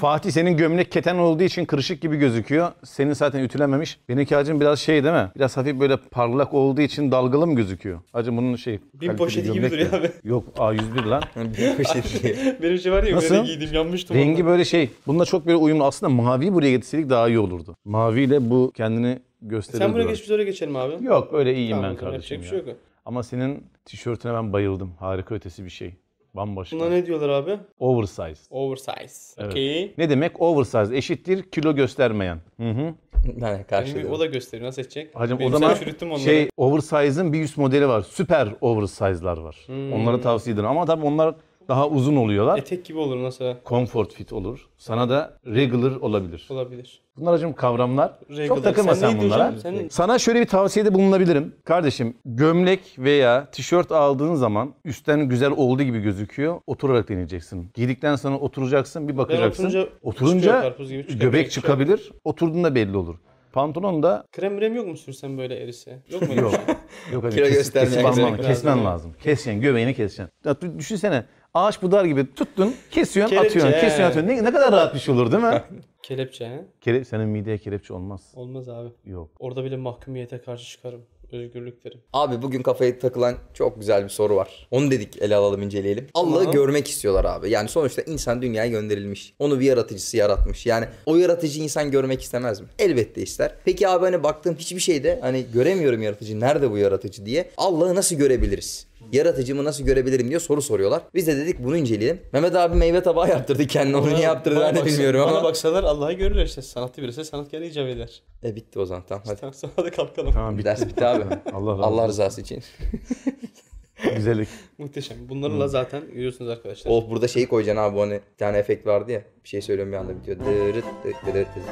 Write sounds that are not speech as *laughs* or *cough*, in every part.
Fatih senin gömlek keten olduğu için kırışık gibi gözüküyor. Senin zaten ütülenmemiş. Benimki hacım biraz şey değil mi? Biraz hafif böyle parlak olduğu için dalgalı mı gözüküyor? Hacım bunun şey... kaliteli poşeti gibi duruyor abi. Yok A101 lan. Bir poşet diye. Benim şey var ya Nasıl? böyle giydim yanmıştım. Rengi ondan. böyle şey. Bununla çok böyle uyumlu. Aslında maviyi buraya getirseydik daha iyi olurdu. Maviyle bu kendini gösterirdi. Sen buraya geç biz oraya geçelim abi. Yok öyle iyiyim Tamam, ben kardeşim yapacak bir ya. şey yok. Ama senin tişörtüne ben bayıldım. Harika ötesi bir şey. Bambaşka. Buna ne diyorlar abi? Oversize. Oversize. Evet. Okey. Ne demek oversize? Eşittir kilo göstermeyen. Hı hı. Yani karşılığı. O da gösteriyor. Nasıl edecek? Hacım Benim o zaman şey oversize'ın bir üst modeli var. Süper oversize'lar var. Hmm. Onları tavsiye ederim. Ama tabii onlar daha uzun oluyorlar. Etek gibi olur nasıl? Comfort fit olur. Sana da regular olabilir. Olabilir. Bunlar hacım kavramlar. Regular. Çok takılma Sen sen, bunlara. Sen- Sana şöyle bir tavsiyede bulunabilirim. Kardeşim gömlek veya tişört aldığın zaman üstten güzel olduğu gibi gözüküyor. Oturarak deneyeceksin. Giydikten sonra oturacaksın bir bakacaksın. oturunca Oturunca çıkıyor, karpuz gibi çıkıyor. göbek Göbek çıkıyor. çıkabilir. Oturduğunda belli olur. Pantolon da Krem mrem yok mu sürsen böyle erise? Yok mu? yok. *laughs* Yok hadi Kilo kesip, alman, kesmen lazım. Keseceksin, göbeğini keseceksin. Ya, dü- düşünsene ağaç budar gibi tuttun, kesiyorsun, Kelepçe, atıyorsun, kesiyorsun, atıyorsun. Ne, ne kadar rahat bir şey olur değil mi? *laughs* Kelepçe he? Kele, senin mideye kelepçe olmaz. Olmaz abi. Yok. Orada bile mahkumiyete karşı çıkarım. Özgürlük derim. Abi bugün kafaya takılan çok güzel bir soru var. Onu dedik ele alalım inceleyelim. Allah'ı Tamam. görmek istiyorlar abi. Yani sonuçta insan dünyaya gönderilmiş. Onu bir yaratıcısı yaratmış. Yani o yaratıcı insan görmek istemez mi? Elbette ister. Peki abi hani baktığım hiçbir şeyde hani göremiyorum yaratıcı. Nerede bu yaratıcı diye. Allah'ı nasıl görebiliriz? Yaratıcımı nasıl görebilirim diye soru soruyorlar. Biz de dedik bunu inceleyelim. Mehmet abi meyve tabağı yaptırdı kendine. Onu niye yaptırdı ben de bilmiyorum Bana ama. baksalar Allah'ı görürler işte. Sanatlı birisi sanatkar icap eder. E bitti o zaman tamam hadi. Tamam sonra da kalkalım. Tamam bitti. Ders bitti abi. *laughs* Allah razı Allah rızası için. *laughs* Güzellik. Muhteşem. Bunlarla zaten görüyorsunuz arkadaşlar. Oh burada şeyi koyacaksın abi hani bir tane efekt vardı ya. Bir şey söylüyorum bir anda bitiyor. Dırıt dırıt dıt.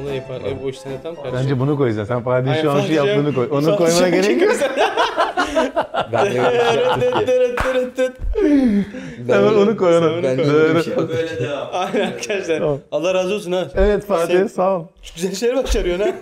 Onu yapar. E, o işten tam kardeşim. Bence bunu koyacaksın. Sen Fatih Aynen, şu an şu yaptığını koy. Onu koymana gerek yok. *laughs* Ben Hemen onu koy onu. Ben. Böyle devam. Aynen arkadaşlar. Tamam. Allah razı olsun ha. Evet Fatih Sen- sağ ol. Güzel şeyler başarıyorsun ha.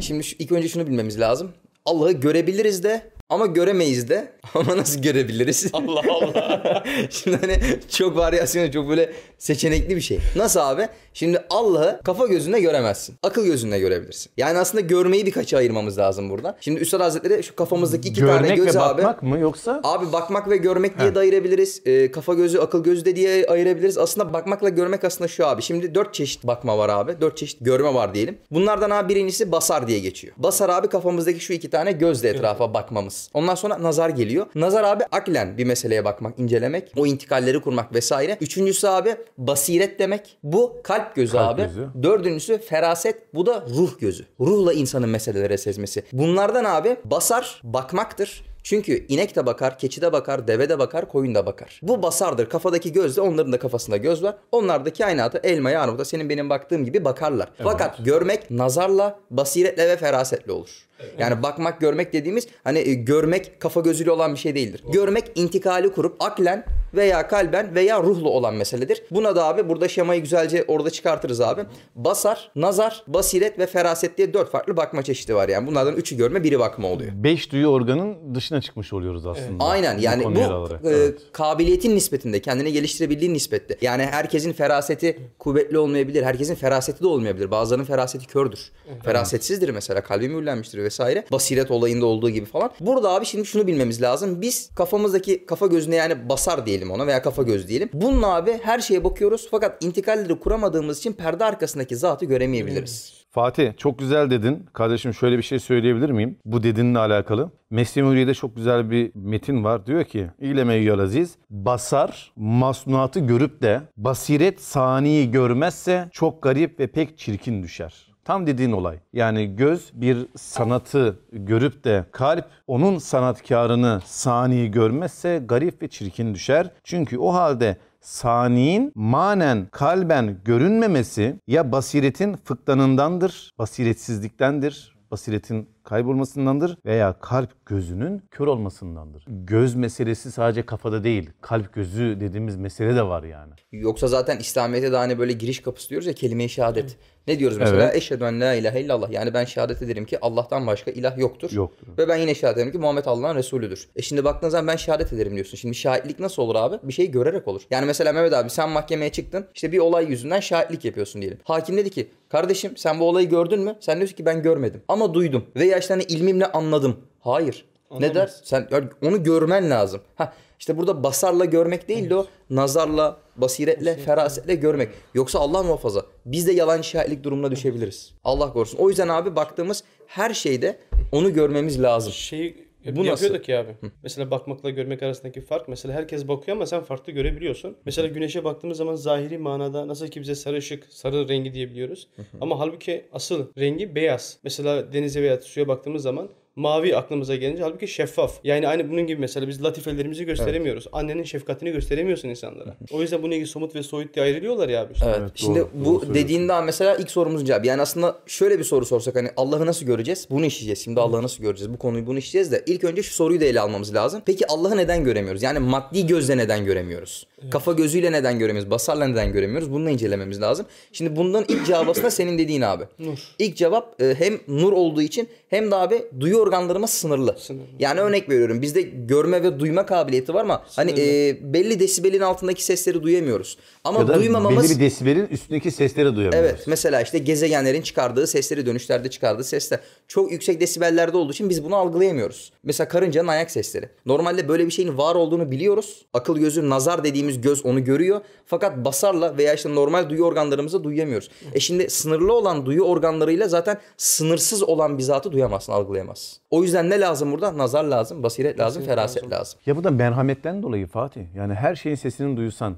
Şimdi şu, ilk önce şunu bilmemiz lazım. Allah'ı görebiliriz de ama göremeyiz de. *laughs* Ama nasıl görebiliriz? *laughs* Allah Allah. *laughs* Şimdi hani çok varyasyonu çok böyle seçenekli bir şey. Nasıl abi? Şimdi Allah'ı kafa gözünle göremezsin. Akıl gözünle görebilirsin. Yani aslında görmeyi birkaça ayırmamız lazım burada. Şimdi Üstad Hazretleri şu kafamızdaki iki tane Görmek göz ve abi. bakmak mı yoksa? Abi bakmak ve görmek diye de ayırabiliriz. Ee, kafa gözü, akıl gözü de diye ayırabiliriz. Aslında bakmakla görmek aslında şu abi. Şimdi dört çeşit bakma var abi. Dört çeşit görme var diyelim. Bunlardan abi birincisi basar diye geçiyor. Basar abi kafamızdaki şu iki tane gözle etrafa bakmamız. Ondan sonra nazar geliyor. Nazar abi aklen bir meseleye bakmak, incelemek. O intikalleri kurmak vesaire. Üçüncüsü abi basiret demek. Bu kalp gözü Kalp abi. gözü. Dördüncüsü feraset. Bu da ruh gözü. Ruhla insanın meselelere sezmesi. Bunlardan abi basar bakmaktır. Çünkü inek de bakar, keçi de bakar, deve de bakar, koyun da bakar. Bu basardır. Kafadaki gözde onların da kafasında göz var. Onlar da kainatı elmaya, armuda senin benim baktığım gibi bakarlar. Fakat görmek nazarla, basiretle ve ferasetle olur. Yani bakmak, görmek dediğimiz hani e, görmek kafa gözüyle olan bir şey değildir. Görmek intikali kurup aklen veya kalben veya ruhla olan meseledir. Buna da abi burada şemayı güzelce orada çıkartırız abi. Basar, nazar, basiret ve feraset diye dört farklı bakma çeşidi var yani. Bunlardan üçü görme, biri bakma oluyor. Beş duyu organın dışına çıkmış oluyoruz aslında. Aynen yani bu alarak. e, Evet. kabiliyetin nispetinde, kendini geliştirebildiğin nispette. Yani herkesin feraseti kuvvetli olmayabilir, herkesin feraseti de olmayabilir. Bazılarının feraseti kördür. Ferasetsizdir mesela, kalbi mühürlenmiştir vesaire. Basiret olayında olduğu gibi falan. Burada abi şimdi şunu bilmemiz lazım. Biz kafamızdaki kafa gözüne yani basar diyelim ona veya kafa göz diyelim. Bununla abi her şeye bakıyoruz fakat intikalleri kuramadığımız için perde arkasındaki zatı göremeyebiliriz. Fatih çok güzel dedin. Kardeşim şöyle bir şey söyleyebilir miyim? Bu dediğinle alakalı. Mesnevi Hürriye'de çok güzel bir metin var. Diyor ki İleme eyyühel aziz basar masnuatı görüp de basiret saniyi görmezse çok garip ve pek çirkin düşer. Tam dediğin olay. Yani göz bir sanatı görüp de kalp onun sanatkarını saniyi görmezse garip ve çirkin düşer. Çünkü o halde saniyin manen kalben görünmemesi ya basiretin fıktanındandır, basiretsizliktendir, basiretin kaybolmasındandır veya kalp gözünün kör olmasındandır. Göz meselesi sadece kafada değil, kalp gözü dediğimiz mesele de var yani. Yoksa zaten İslamiyet'e de hani böyle giriş kapısı diyoruz ya kelime-i şehadet. Ne diyoruz mesela? Evet. Eşhedü en la ilahe illallah. Yani ben şehadet ederim ki Allah'tan başka ilah yoktur. Yoktur. Ve ben yine şehadet ederim ki Muhammed Allah'ın Resulüdür. E şimdi baktığın zaman ben şehadet ederim diyorsun. Şimdi şahitlik nasıl olur abi? Bir şeyi görerek olur. Yani mesela Mehmet abi sen mahkemeye çıktın. işte bir olay yüzünden şahitlik yapıyorsun diyelim. Hakim dedi ki kardeşim sen bu olayı gördün mü? Sen diyorsun ki ben görmedim. Ama duydum. Veya işte hani ilmimle anladım. Hayır. Ne der? Sen yani onu görmen lazım. Ha işte burada basarla görmek değil de o nazarla, basiretle, ferasetle görmek. Yoksa Allah muhafaza biz de yalan şahitlik durumuna düşebiliriz. Allah korusun. O yüzden abi baktığımız her şeyde onu görmemiz lazım. Şey Bu bu nasıl? yapıyorduk ya abi. Mesela bakmakla görmek arasındaki fark. Mesela herkes bakıyor ama sen farklı görebiliyorsun. Mesela güneşe baktığımız zaman zahiri manada nasıl ki bize sarı ışık, sarı rengi diyebiliyoruz. ama halbuki asıl rengi beyaz. Mesela denize veya suya baktığımız zaman mavi aklımıza gelince halbuki şeffaf. Yani aynı bunun gibi mesela biz latifelerimizi gösteremiyoruz. Annenin şefkatini gösteremiyorsun insanlara. O yüzden bunun ilgili somut ve soyut diye ayrılıyorlar ya abi. işte. Evet. Evet, Şimdi doğru, bu doğru söylüyorsun. dediğinde abi mesela ilk sorumuzun cevabı. Yani aslında şöyle bir soru sorsak hani Allah'ı nasıl göreceğiz? Bunu işleyeceğiz. Şimdi Allah'ı nasıl göreceğiz? Bu konuyu bunu işleyeceğiz de ilk önce şu soruyu da ele almamız lazım. Peki Allah'ı neden göremiyoruz? Yani maddi gözle neden göremiyoruz? Kafa gözüyle neden göremiyoruz? Basarla neden göremiyoruz? Bunu da incelememiz lazım. Şimdi bundan ilk cevabı aslında senin dediğin abi. Nur. İlk cevap e, hem nur olduğu için hem de abi duyu organlarımız sınırlı. Sınırlı. Yani örnek veriyorum bizde görme ve duyma kabiliyeti var ama hani e, belli desibelin altındaki sesleri duyamıyoruz. Ama Ya da duymamamız belli bir desibelin üstündeki sesleri duyamıyoruz. Evet mesela işte gezegenlerin çıkardığı sesleri dönüşlerde çıkardığı sesler çok yüksek desibellerde olduğu için biz bunu algılayamıyoruz. Mesela karıncanın ayak sesleri. Normalde böyle bir şeyin var olduğunu biliyoruz. Akıl gözü nazar dediğimiz göz onu görüyor. Fakat basarla veya işte normal duyu organlarımızla duyamıyoruz. E şimdi sınırlı olan duyu organlarıyla zaten sınırsız olan bir zatı duyamazsın, algılayamazsın. O yüzden ne lazım burada? Nazar lazım, basiret lazım, feraset lazım. Ya bu da merhametten dolayı Fatih. Yani her şeyin sesini duysan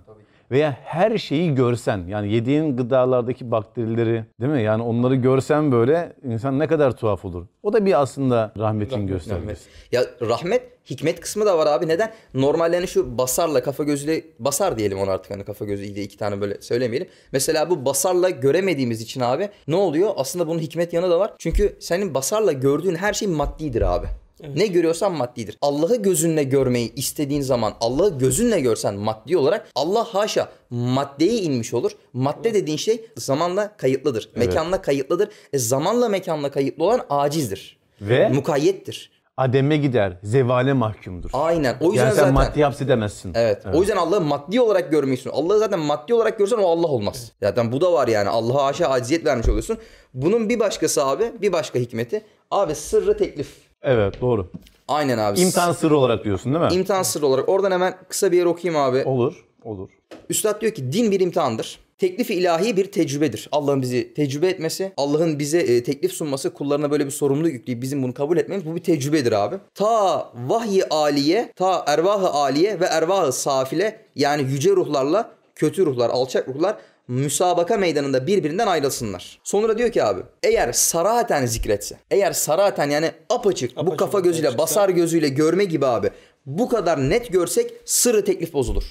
veya her şeyi görsen yani yediğin gıdalardaki bakterileri değil mi? Yani onları görsen böyle insan ne kadar tuhaf olur. O da bir aslında rahmetin göstergesi. Ya rahmet hikmet kısmı da var abi. Neden? Normalde hani şu basarla kafa gözüyle basar diyelim ona artık hani kafa gözü ile iki tane böyle söylemeyelim. Mesela bu basarla göremediğimiz için abi ne oluyor? Aslında bunun hikmet yanı da var. Çünkü senin basarla gördüğün her şey maddidir abi. Ne görüyorsan maddidir. Allah'ı gözünle görmeyi istediğin zaman Allah'ı gözünle görsen maddi olarak Allah haşa maddeye inmiş olur. Madde dediğin şey zamanla kayıtlıdır. Mekanla kayıtlıdır. E zamanla mekanla kayıtlı olan acizdir. Ve Mukayyettir. ademe gider, zevale mahkumdur. Aynen. O yüzden Yani sen zaten maddi hapsedemezsin. Evet. O yüzden Allah'ı maddi olarak görmek istiyorsun. Allah'ı zaten maddi olarak görsen o Allah olmaz. Zaten bu da var yani. Allah'a aşağı aciziyet vermiş oluyorsun. Bunun bir başkası abi, bir başka hikmeti. Abi sırrı teklif. Evet doğru. Aynen abi. İmtihan sırrı olarak diyorsun değil mi? İmtihan sırrı olarak. Oradan hemen kısa bir yer okuyayım abi. olur, olur. Üstad diyor ki din bir imtihandır. Teklifi ilahi bir tecrübedir. Allah'ın bizi tecrübe etmesi, Allah'ın bize e, teklif sunması, kullarına böyle bir sorumluluk yükleyip bizim bunu kabul etmemiz bu bir tecrübedir abi. Ta vahyi aliye, ta ervahı aliye ve ervahı safile yani yüce ruhlarla kötü ruhlar, alçak ruhlar müsabaka meydanında birbirinden ayrılsınlar. Sonra diyor ki abi eğer sarahaten zikretse, eğer sarahaten yani apaçık, bu Apaçık kafa ortaya gözüyle, çıksa- basar gözüyle görme gibi abi bu kadar net görsek sırrı teklif bozulur.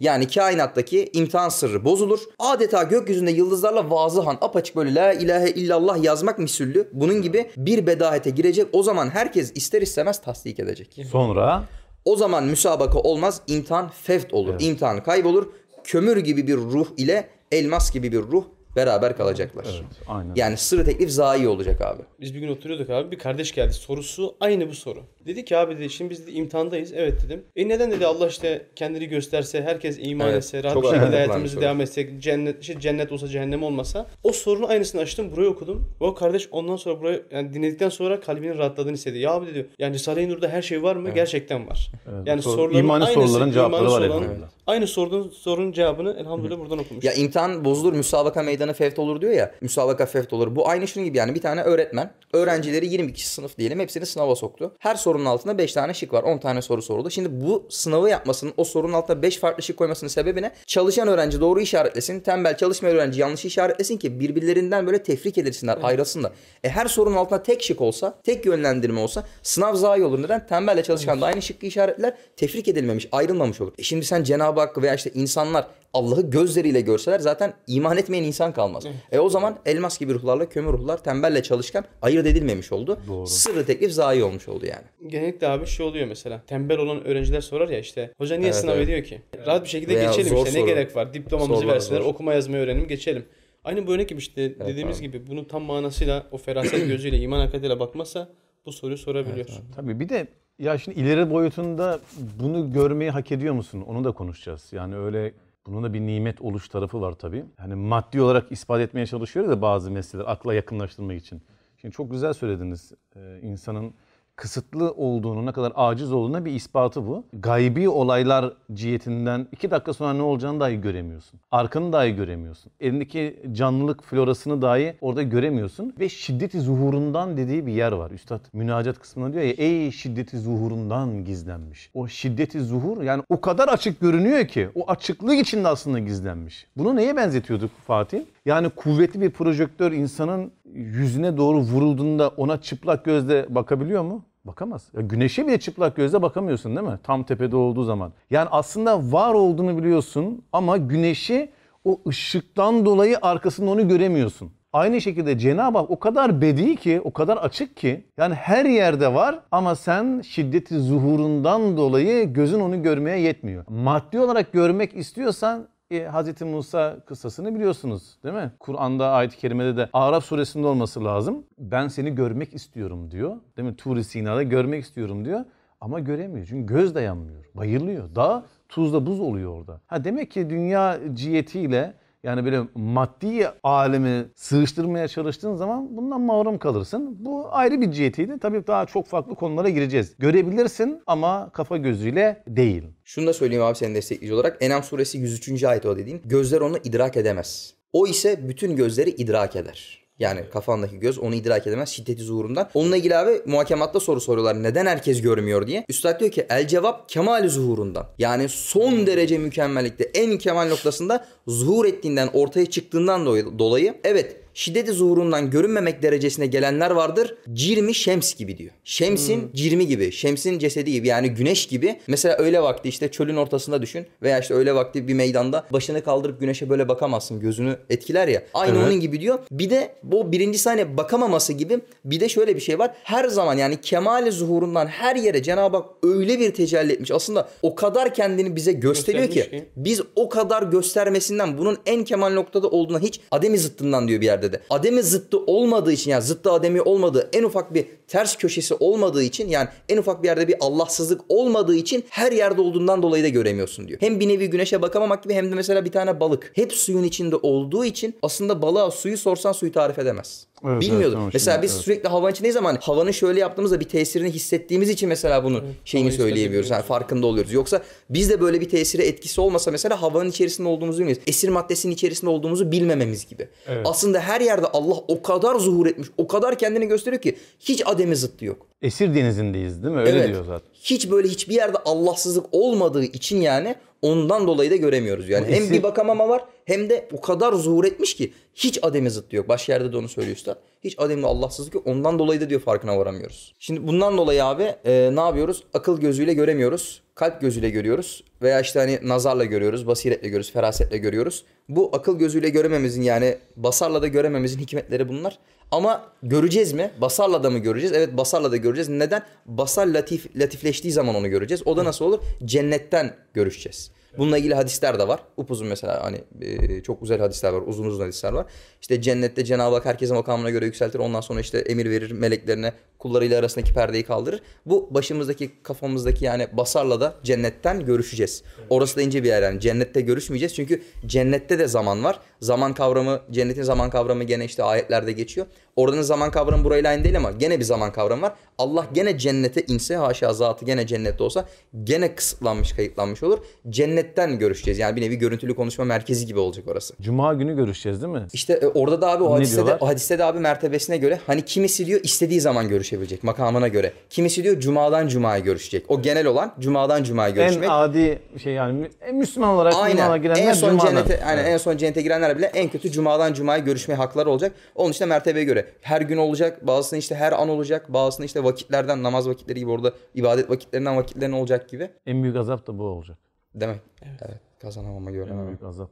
Yani kainattaki imtihan sırrı bozulur. Adeta gökyüzünde yıldızlarla vazıhan apaçık böyle la ilahe illallah yazmak misüllü. Bunun gibi bir bedahete girecek. O zaman herkes ister istemez tasdik edecek. Sonra O zaman müsabaka olmaz, imtihan fevt olur. İmtihan kaybolur. Kömür gibi bir ruh ile elmas gibi bir ruh beraber kalacaklar. aynen. Yani sırrı teklif zayi olacak abi. Biz bir gün oturuyorduk abi. Bir kardeş geldi. Sorusu aynı bu soru. Dedi ki abi dedi şimdi biz de imtihandayız. Evet dedim. E neden dedi Allah işte kendini gösterse, herkes iman Evet, etse, rahat bir şekilde hayatımızı devam etsek, cennet, işte cennet olsa cehennem olmasa. O sorunun aynısını açtım. Burayı okudum. Ve o kardeş ondan sonra burayı yani dinledikten sonra kalbinin rahatladığını hissediyor. Ya abi dedi. Yani Risale-i Nur'da her şey var mı? Gerçekten var. yani sor- soruların imani aynısı, soruların cevapları imani var elhamdülillah. Aynı sorduğun sorunun cevabını elhamdülillah buradan okumuş. Ya imtihan bozulur, müsabaka meydanı fevt olur diyor ya. Müsabaka fevt olur. Bu aynı şunun gibi yani bir tane öğretmen öğrencileri 22 kişi sınıf diyelim hepsini sınava soktu. Her sorunun altında 5 tane şık var. 10 tane soru soruldu. Şimdi bu sınavı yapmasının o sorunun altına 5 farklı şık koymasının sebebi ne? Çalışan öğrenci doğru işaretlesin. Tembel çalışmayan öğrenci yanlış işaretlesin ki birbirlerinden böyle tefrik edilsinler, ayrılsınlar. E her sorunun altında tek şık olsa, tek yönlendirme olsa sınav zayi olur. Neden? Tembelle çalışan da aynı şıkkı işaretler. Tefrik edilmemiş, ayrılmamış olur. E şimdi sen Cenab-ı Hakk'ı veya işte insanlar Allah'ı gözleriyle görseler zaten iman etmeyen insan kalmaz. E o zaman elmas gibi ruhlarla kömür ruhlar tembelle çalışkan ayırt edilmemiş oldu. Sırrı teklif zayi olmuş oldu yani. Genellikle abi şey oluyor mesela. Tembel olan öğrenciler sorar ya işte. Hoca niye Evet, sınav evet. ediyor ki? Rahat bir şekilde Veya geçelim işte. Ne soru. gerek var? Diplomamızı Sorular versinler. zor. Okuma yazmayı öğrenelim geçelim. Aynı bu örnek gibi işte dediğimiz gibi bunu tam manasıyla o feraset *clears throat* gözüyle, iman hakikatiyle bakmazsa bu soruyu sorabiliyor. Tabii bir de ya şimdi ileri boyutunda bunu görmeyi hak ediyor musun? Onu da konuşacağız. Yani öyle bunun da bir nimet oluş tarafı var tabii. Yani maddi olarak ispat etmeye çalışıyoruz da bazı meseleler akla yakınlaştırmak için. Şimdi çok güzel söylediniz. Ee, insanın kısıtlı olduğunu, ne kadar aciz olduğuna bir ispatı bu. Gaybi olaylar cihetinden iki dakika sonra ne olacağını dahi göremiyorsun. Arkanı dahi göremiyorsun. Elindeki canlılık florasını dahi orada göremiyorsun. Ve şiddeti zuhurundan dediği bir yer var. Üstad münacat kısmında diyor ya ey şiddeti zuhurundan gizlenmiş. O şiddeti zuhur yani o kadar açık görünüyor ki o açıklık içinde aslında gizlenmiş. Bunu neye benzetiyorduk Fatih? Yani kuvvetli bir projektör insanın yüzüne doğru vurulduğunda ona çıplak gözle bakabiliyor mu? Bakamaz. Ya güneşe bile çıplak gözle bakamıyorsun değil mi? Tam tepede olduğu zaman. Yani aslında var olduğunu biliyorsun ama güneşi o ışıktan dolayı arkasında onu göremiyorsun. Aynı şekilde Cenab-ı Hak o kadar bedi ki, o kadar açık ki yani her yerde var ama sen şiddeti zuhurundan dolayı gözün onu görmeye yetmiyor. Maddi olarak görmek istiyorsan e, Hz. Musa kıssasını biliyorsunuz değil mi? Kur'an'da ayet-i kerimede de Araf suresinde olması lazım. Ben seni görmek istiyorum diyor. Değil mi? Tur-i Sina'da görmek istiyorum diyor. Ama göremiyor çünkü göz dayanmıyor. Bayılıyor. Daha tuzla buz oluyor orada. Ha demek ki dünya cihetiyle yani böyle maddi alemi sığıştırmaya çalıştığın zaman bundan mahrum kalırsın. Bu ayrı bir cihetiydi. Tabii daha çok farklı konulara gireceğiz. Görebilirsin ama kafa gözüyle değil. Şunu da söyleyeyim abi senin destekleyici olarak. Enam suresi 103. ayet o dediğin. Gözler onu idrak edemez. O ise bütün gözleri idrak eder. Yani kafandaki göz onu idrak edemez şiddeti zuhurundan. Onunla ilgili abi muhakematta soru soruyorlar. Neden herkes görmüyor diye. Üstad diyor ki el cevap kemali zuhurundan. Yani son derece mükemmellikte en kemal noktasında zuhur ettiğinden ortaya çıktığından dolayı evet şiddeti zuhurundan görünmemek derecesine gelenler vardır. Cirmi şems gibi diyor. Şemsin Hmm. cirmi gibi. Şemsin cesedi gibi yani güneş gibi. Mesela öyle vakti işte çölün ortasında düşün. Veya işte öyle vakti bir meydanda başını kaldırıp güneşe böyle bakamazsın. Gözünü etkiler ya. Aynı Evet. onun gibi diyor. Bir de bu birinci saniye bakamaması gibi bir de şöyle bir şey var. Her zaman yani kemali zuhurundan her yere Cenab-ı Hak öyle bir tecelli etmiş. Aslında o kadar kendini bize gösteriyor ki, ki. biz o kadar göstermesinden bunun en kemal noktada olduğuna hiç ademi zıttından diyor bir yerde de. Ademi zıttı olmadığı için yani zıttı ademi olmadığı en ufak bir ters köşesi olmadığı için yani en ufak bir yerde bir Allahsızlık olmadığı için her yerde olduğundan dolayı da göremiyorsun diyor. Hem bir nevi güneşe bakamamak gibi hem de mesela bir tane balık. Hep suyun içinde olduğu için aslında balığa suyu sorsan suyu tarif edemez. Evet, Bilmiyordu. evet, mesela şimdi, biz evet. sürekli havanın içindeyiz ama hani havanın şöyle yaptığımızda bir tesirini hissettiğimiz için mesela bunu şeyini havayı söyleyebiliyoruz. Yani farkında oluyoruz. Yoksa biz de böyle bir tesiri etkisi olmasa mesela havanın içerisinde olduğumuzu bilmiyoruz. Esir maddesinin içerisinde olduğumuzu bilmememiz gibi. Aslında her yerde Allah o kadar zuhur etmiş, o kadar kendini gösteriyor ki hiç ademi zıttı yok. Esir denizindeyiz değil mi? Öyle Evet. diyor zaten. Hiç böyle hiçbir yerde Allahsızlık olmadığı için yani ondan dolayı da göremiyoruz yani. Hem bir bakamama var hem de o kadar zuhur etmiş ki hiç ademi zıttı yok. Başka yerde de onu söylüyor usta. Hiç ademli Allahsızlık yok. Ondan dolayı da diyor farkına varamıyoruz. Şimdi bundan dolayı abi e, ne yapıyoruz? Akıl gözüyle göremiyoruz. Kalp gözüyle görüyoruz. Veya işte hani nazarla görüyoruz, basiretle görüyoruz, ferasetle görüyoruz. Bu akıl gözüyle görememizin yani basarla da görememizin hikmetleri bunlar. Ama göreceğiz mi? Basarla da mı göreceğiz? Evet basarla da göreceğiz. Neden? Basar latif, latifleştiği zaman onu göreceğiz. O da nasıl olur? Cennetten görüşeceğiz. Bununla ilgili hadisler de var. Upuzun mesela hani e, çok güzel hadisler var. Uzun uzun hadisler var. İşte cennette Cenab-ı Hak herkese makamına göre yükseltir. Ondan sonra işte emir verir meleklerine kullarıyla arasındaki perdeyi kaldırır. Bu başımızdaki kafamızdaki yani basarla da cennetten görüşeceğiz. Orası da ince bir yer yani. Cennette görüşmeyeceğiz. Çünkü cennette de zaman var. Zaman kavramı, cennetin zaman kavramı gene işte ayetlerde geçiyor. Oradanın zaman kavramı burayla aynı değil ama gene bir zaman kavramı var. Allah gene cennete inse haşa zatı gene cennette olsa gene kısıtlanmış kayıtlanmış olur. Cennetten görüşeceğiz. Yani bir nevi görüntülü konuşma merkezi gibi olacak orası. Cuma günü görüşeceğiz değil mi? İşte e, orada da abi o Ne hadiste de, o hadiste de abi mertebesine göre hani kimisi diyor istediği zaman görüşebilecek makamına göre. Kimisi diyor cumadan cumaya görüşecek. O genel olan cumadan cumaya görüşmek. En adi şey yani en Müslüman olarak Aynen. girenler En son Cuma'dan. cennete, Evet. en son cennete girenler bile en kötü cumadan cumaya görüşmeye hakları olacak. Onun işte mertebeye göre. Her gün olacak, bazısının işte her an olacak, bazısının işte vakitlerden, namaz vakitleri gibi orada ibadet vakitlerinden vakitlerin olacak gibi. En büyük azap da bu olacak. Demek. Evet. Kazanamama En göremem. büyük azap.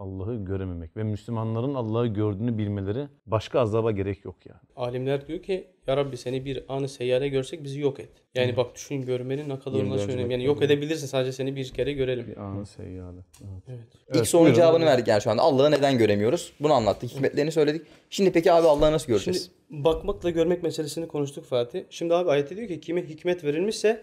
Allah'ı görememek ve Müslümanların Allah'ı gördüğünü bilmeleri başka azaba gerek yok yani. Alimler diyor ki ya Rabbi seni bir anı seyyare görsek bizi yok et. Yani bak düşün görmenin ne kadar 24 nasıl önemli. Yani yok edebilirsin sadece seni bir kere görelim. Bir anı seyyale. Evet. İlk sorunun cevabını verdik yani şu anda. Allah'ı neden göremiyoruz? Bunu anlattık. Hikmetlerini söyledik. Şimdi peki abi Allah'ı nasıl Şimdi göreceğiz? bakmakla görmek meselesini konuştuk Fatih. Şimdi abi ayette diyor ki kime hikmet verilmişse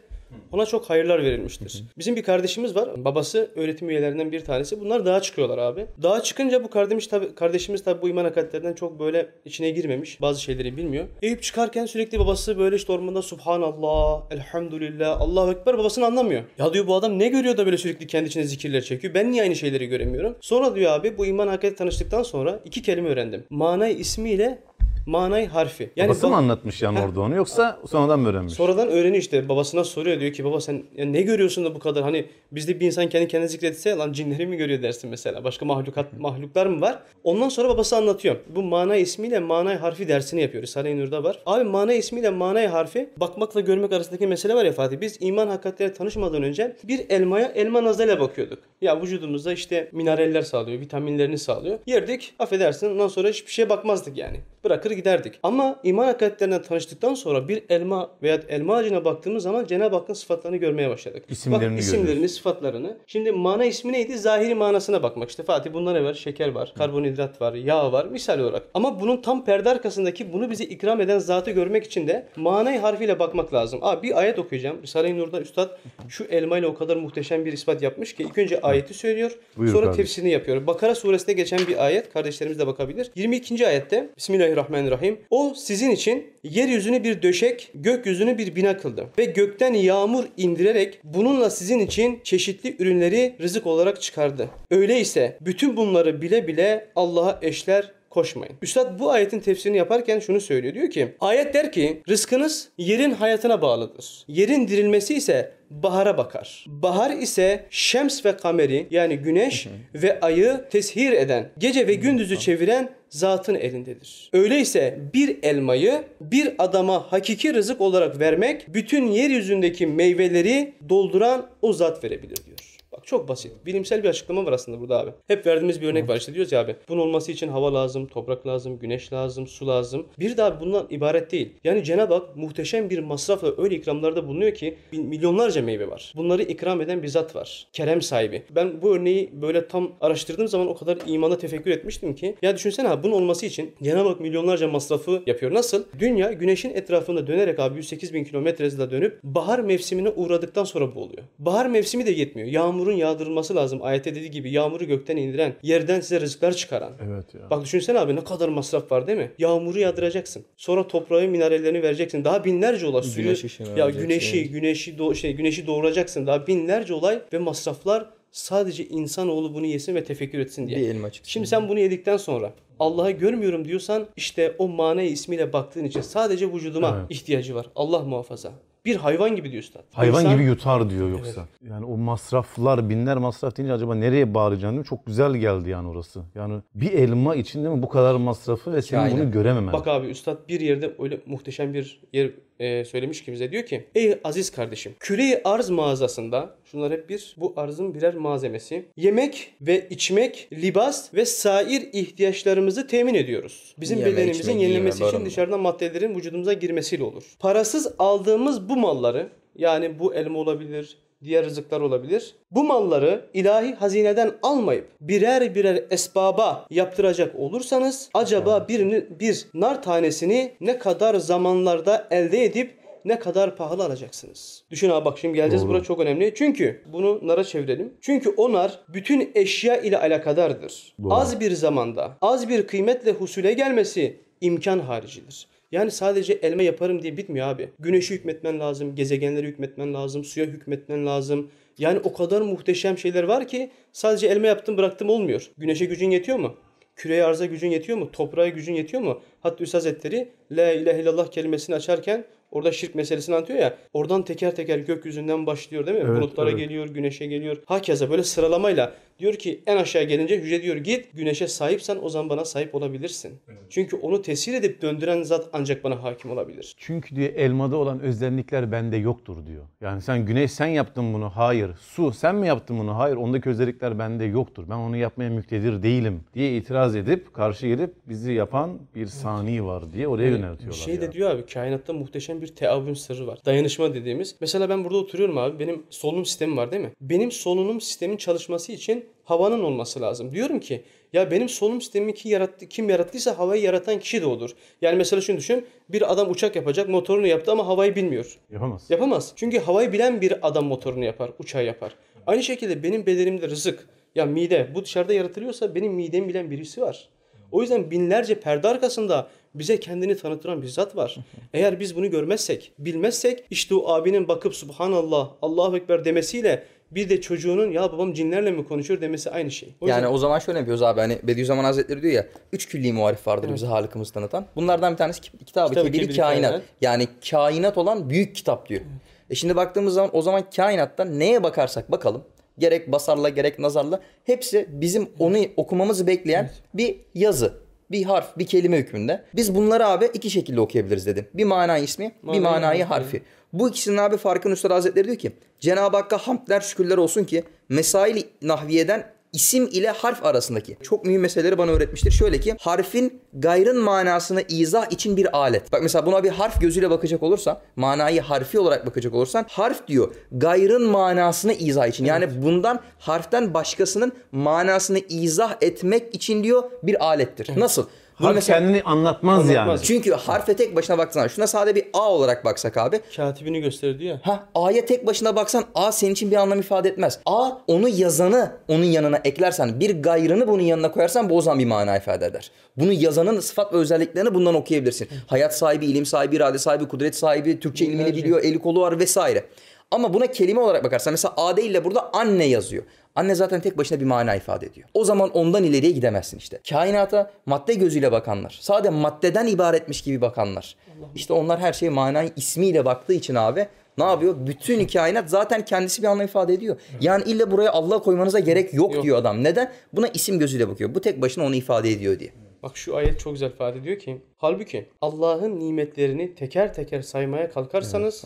ona çok hayırlar verilmiştir. Bizim bir kardeşimiz var. Babası öğretim üyelerinden bir tanesi. Bunlar dağa çıkıyorlar abi. Dağa çıkınca bu kardeşimiz tabi kardeşimiz tabi bu iman hakikatlerinden çok böyle içine girmemiş. Bazı şeyleri bilmiyor. Eyüp çıkarken sürekli babası böyle işte ormanda Subhanallah, Elhamdülillah, Allahu Ekber babasını anlamıyor. Ya diyor bu adam ne görüyor da böyle sürekli kendi içine zikirler çekiyor. Ben niye aynı şeyleri göremiyorum? Sonra diyor abi bu iman hakikati tanıştıktan sonra iki kelime öğrendim. Manay ismiyle manay harfi. Yani Babası ba- mı anlatmış yani orada onu yoksa sonradan mı öğrenmiş? Sonradan öğreniyor işte babasına soruyor diyor ki baba sen ya ne görüyorsun da bu kadar hani bizde bir insan kendi kendine zikretse lan cinleri mi görüyor dersin mesela başka mahlukat mahluklar mı var? Ondan sonra babası anlatıyor. Bu mana ismiyle manay harfi dersini yapıyor. Risale-i Nur'da var. Abi mana ismiyle manay harfi bakmakla görmek arasındaki mesele var ya Fatih. Biz iman hakikatleri tanışmadan önce bir elmaya elma nazıyla bakıyorduk. Ya vücudumuzda işte mineraller sağlıyor, vitaminlerini sağlıyor. Yerdik affedersin ondan sonra hiçbir şeye bakmazdık yani. Bırakır giderdik. Ama iman hakikatlerinden tanıştıktan sonra bir elma veya elma ağacına baktığımız zaman Cenab-ı Hakk'ın sıfatlarını görmeye başladık. İsimlerini Bak, isimlerini, sıfatlarını. Şimdi mana ismi neydi? Zahiri manasına bakmak. İşte Fatih bundan var? Şeker var, karbonhidrat var, yağ var misal olarak. Ama bunun tam perde arkasındaki bunu bize ikram eden zatı görmek için de manayı harfiyle bakmak lazım. Abi bir ayet okuyacağım. Risale-i Nur'da Üstad şu elma ile o kadar muhteşem bir ispat yapmış ki ilk önce ayeti söylüyor. Buyur sonra kardeşim. tefsirini yapıyor. Bakara suresinde geçen bir ayet. Kardeşlerimiz de bakabilir. 22. ayette Bismillahirrahmanirrahim. O sizin için yeryüzünü bir döşek, gökyüzünü bir bina kıldı. Ve gökten yağmur indirerek bununla sizin için çeşitli ürünleri rızık olarak çıkardı. Öyleyse bütün bunları bile bile Allah'a eşler koşmayın. Üstad bu ayetin tefsirini yaparken şunu söylüyor. Diyor ki ayet der ki rızkınız yerin hayatına bağlıdır. Yerin dirilmesi ise bahara bakar. Bahar ise şems ve kameri yani güneş ve ayı teshir eden, gece ve gündüzü çeviren zatın elindedir. Öyleyse bir elmayı bir adama hakiki rızık olarak vermek bütün yeryüzündeki meyveleri dolduran o zat verebilir diyor. Çok basit. Bilimsel bir açıklama var aslında burada abi. Hep verdiğimiz bir örnek var işte diyoruz ya abi. Bunun olması için hava lazım, toprak lazım, güneş lazım, su lazım. Bir daha bundan ibaret değil. Yani Cenab-ı Hak muhteşem bir masrafla öyle ikramlarda bulunuyor ki milyonlarca meyve var. Bunları ikram eden bir zat var. Kerem sahibi. Ben bu örneği böyle tam araştırdığım zaman o kadar imana tefekkür etmiştim ki. Ya düşünsene abi bunun olması için Cenab-ı Hak milyonlarca masrafı yapıyor. Nasıl? Dünya güneşin etrafında dönerek abi 108 bin kilometre hızla dönüp bahar mevsimine uğradıktan sonra bu oluyor. Bahar mevsimi de yetmiyor. Yağmurun yağdırılması lazım. Ayette dediği gibi yağmuru gökten indiren, yerden size rızıklar çıkaran. Evet ya. Bak düşünsene abi ne kadar masraf var değil mi? Yağmuru yağdıracaksın. Sonra toprağı minerallerini vereceksin. Daha binlerce olay. Suyu, Güneş ya güneşi, güneşi doğ şey güneşi doğuracaksın. Daha binlerce olay ve masraflar sadece insanoğlu bunu yesin ve tefekkür etsin diye. Bir elma çıksın. Şimdi sen bunu yedikten sonra Allah'ı görmüyorum diyorsan işte o mane ismiyle baktığın için sadece vücuduma Evet. ihtiyacı var. Allah muhafaza. Bir hayvan gibi diyor üstad. Hayvan İnsan- gibi yutar diyor yoksa. Yani o masraflar, binler masraf deyince acaba nereye bağıracaksın değil mi? Çok güzel geldi yani orası. Yani bir elma için değil mi bu kadar masrafı ve senin Aynen. bunu görememen. Bak abi üstad bir yerde öyle muhteşem bir yer e, söylemiş ki bize diyor ki ey aziz kardeşim küreyi arz mağazasında şunlar hep bir bu arzın birer malzemesi yemek ve içmek libas ve sair ihtiyaçlarımızı temin ediyoruz. Bizim Yeme, bedenimizin giyme, için dışarıdan maddelerin vücudumuza girmesiyle olur. Parasız aldığımız bu malları yani bu elma olabilir, diğer rızıklar olabilir. Bu malları ilahi hazineden almayıp birer birer esbaba yaptıracak olursanız acaba birini, bir nar tanesini ne kadar zamanlarda elde edip ne kadar pahalı alacaksınız. Düşün abi bak şimdi geleceğiz Doğru. bura çok önemli. Çünkü bunu nara çevirelim. Çünkü o nar bütün eşya ile alakadardır. Doğru. Az bir zamanda az bir kıymetle husule gelmesi imkan haricidir. Yani sadece elma yaparım diye bitmiyor abi. Güneşi hükmetmen lazım, gezegenleri hükmetmen lazım, suya hükmetmen lazım. Yani o kadar muhteşem şeyler var ki sadece elma yaptım bıraktım olmuyor. Güneşe gücün yetiyor mu? Küreye arza gücün yetiyor mu? Toprağa gücün yetiyor mu? Hatta Üstad Hazretleri La ilahe illallah kelimesini açarken orada şirk meselesini anlatıyor ya. Oradan teker teker gökyüzünden başlıyor değil mi? Evet, Bulutlara evet. geliyor, güneşe geliyor. Hakeza böyle sıralamayla Diyor ki en aşağı gelince hücre diyor git güneşe sahipsen o zaman bana sahip olabilirsin. Çünkü onu tesir edip döndüren zat ancak bana hakim olabilir. Çünkü diyor elmada olan özellikler bende yoktur diyor. Yani sen güneş sen yaptın bunu. Hayır. Su sen mi yaptın bunu? Hayır. Ondaki özellikler bende yoktur. Ben onu yapmaya müktedir değilim diye itiraz edip karşı gelip bizi yapan bir sani var diye oraya yöneltiyorlar. Bir şey ya. de diyor abi kainatta muhteşem bir teavüm sırrı var. Dayanışma dediğimiz. Mesela ben burada oturuyorum abi. Benim solunum sistemim var değil mi? Benim solunum sistemin çalışması için havanın olması lazım. Diyorum ki ya benim solunum sistemimi kim, yarattı, kim yarattıysa havayı yaratan kişi de odur. Yani mesela şunu düşün. Bir adam uçak yapacak motorunu yaptı ama havayı bilmiyor. Yapamaz. Yapamaz. Çünkü havayı bilen bir adam motorunu yapar, uçağı yapar. Aynı şekilde benim bedenimde rızık, ya mide bu dışarıda yaratılıyorsa benim midemi bilen birisi var. O yüzden binlerce perde arkasında bize kendini tanıtıran bir zat var. *laughs* Eğer biz bunu görmezsek, bilmezsek işte o abinin bakıp subhanallah, Allahu Ekber demesiyle bir de çocuğunun ya babam cinlerle mi konuşuyor demesi aynı şey. O yüzden Yani o zaman şöyle yapıyoruz abi hani Bediüzzaman Hazretleri diyor ya üç külli muharif vardır bize Halık'ımızı tanıtan. Bunlardan bir tanesi ki- kitabı Kitabı Kebiri Kebiri Kainat. Kainat. Yani kainat olan büyük kitap diyor. E şimdi baktığımız zaman o zaman kainatta neye bakarsak bakalım gerek basarla gerek nazarla hepsi bizim onu okumamızı bekleyen bir yazı. Bir harf, bir kelime hükmünde. Biz bunları abi iki şekilde okuyabiliriz dedim. Bir mana ismi, bir Manayı manayı harfi. harfi. Bu ikisinin abi farkını Üstad Hazretleri diyor ki Cenab-ı Hakk'a hamdler şükürler olsun ki mesail nahviyeden isim ile harf arasındaki çok mühim meseleleri bana öğretmiştir. Şöyle ki harfin gayrın manasını izah için bir alet. Bak mesela buna bir harf gözüyle bakacak olursan, manayı harfi olarak bakacak olursan harf diyor gayrın manasını izah için. Yani bundan harften başkasının manasını izah etmek için diyor bir alettir. Nasıl? Bunu Harf mesela- kendini anlatmaz, yani. Anlatmaz. çünkü harfe tek başına baksana şuna sade bir A olarak baksak abi katibini gösterir diyor ya. Ha A'ya tek başına baksan A senin için bir anlam ifade etmez. A onu yazanı onun yanına eklersen bir gayrını bunun yanına koyarsan bu o zaman bir mana ifade eder. Bunu yazanın sıfat ve özelliklerini bundan okuyabilirsin. Hayat sahibi, ilim sahibi, irade sahibi, kudret sahibi, Türkçe ilmini Binlerce. biliyor, eli kolu var vesaire. Ama buna kelime olarak bakarsan mesela A değil de burada anne yazıyor. Anne zaten tek başına bir mana ifade ediyor. O zaman ondan ileriye gidemezsin işte. Kainata madde gözüyle bakanlar, sadece maddeden ibaretmiş gibi bakanlar. İşte onlar her şeye manayı ismiyle baktığı için abi ne yapıyor? Bütün kainat zaten kendisi bir anlam ifade ediyor. Yani illa buraya Allah koymanıza gerek yok, Yok. diyor adam. Neden? Buna isim gözüyle bakıyor. Bu tek başına onu ifade ediyor diye. Bak şu ayet çok güzel ifade ediyor ki halbuki Allah'ın nimetlerini teker teker saymaya kalkarsanız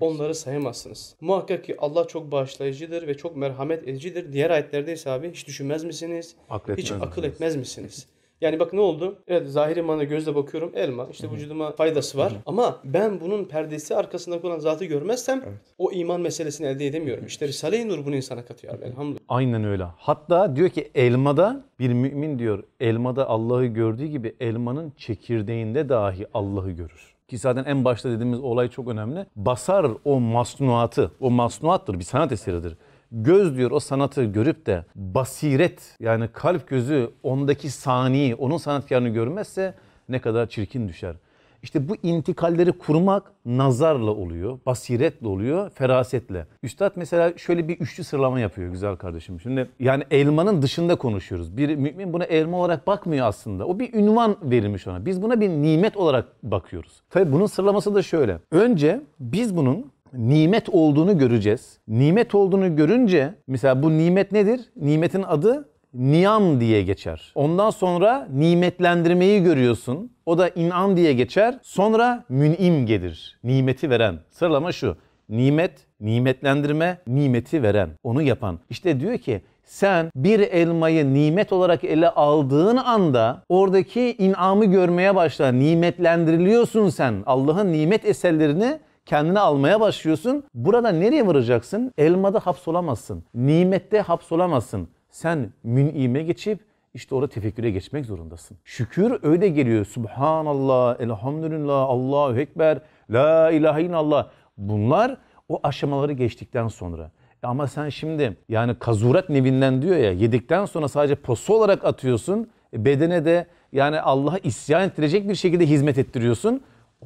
onları sayamazsınız. Muhakkak ki Allah çok bağışlayıcıdır ve çok merhamet edicidir. Diğer ayetlerde ise abi hiç düşünmez misiniz? Akletmez hiç akıl etmez misiniz? Yani bak ne oldu? Evet zahiri mana gözle bakıyorum elma işte vücuduma faydası var ama ben bunun perdesi arkasında olan zatı görmezsem o iman meselesini elde edemiyorum. İşte Risale-i Nur bunu insana katıyor abi elhamdülillah. Aynen öyle. Hatta diyor ki elmada bir mümin diyor elmada Allah'ı gördüğü gibi elmanın çekirdeğinde dahi Allah'ı görür. Ki zaten en başta dediğimiz olay çok önemli. Basar o masnuatı, o masnuattır, bir sanat eseridir. Göz diyor o sanatı görüp de basiret yani kalp gözü ondaki saniyi, onun sanatkarını görmezse ne kadar çirkin düşer. İşte bu intikalleri kurmak nazarla oluyor, basiretle oluyor, ferasetle. Üstad mesela şöyle bir üçlü sıralama yapıyor güzel kardeşim. Şimdi yani elmanın dışında konuşuyoruz. Bir mümin buna elma olarak bakmıyor aslında. O bir ünvan verilmiş ona. Biz buna bir nimet olarak bakıyoruz. Tabii bunun sıralaması da şöyle. Önce biz bunun nimet olduğunu göreceğiz. Nimet olduğunu görünce mesela bu nimet nedir? Nimetin adı niyam diye geçer. Ondan sonra nimetlendirmeyi görüyorsun. O da inan diye geçer. Sonra mün'im gelir. Nimeti veren. Sıralama şu. Nimet, nimetlendirme, nimeti veren. Onu yapan. İşte diyor ki sen bir elmayı nimet olarak ele aldığın anda oradaki inamı görmeye başla. Nimetlendiriliyorsun sen. Allah'ın nimet eserlerini kendine almaya başlıyorsun. Burada nereye varacaksın? Elmada hapsolamazsın. Nimette hapsolamazsın. Sen mün'ime geçip işte orada tefekküre geçmek zorundasın. Şükür öyle geliyor. Subhanallah, elhamdülillah, Allahu Ekber, la ilahe illallah. Bunlar o aşamaları geçtikten sonra. E Ama sen şimdi yani kazurat nevinden diyor ya yedikten sonra sadece posu olarak atıyorsun. E bedene de yani Allah'a isyan ettirecek bir şekilde hizmet ettiriyorsun.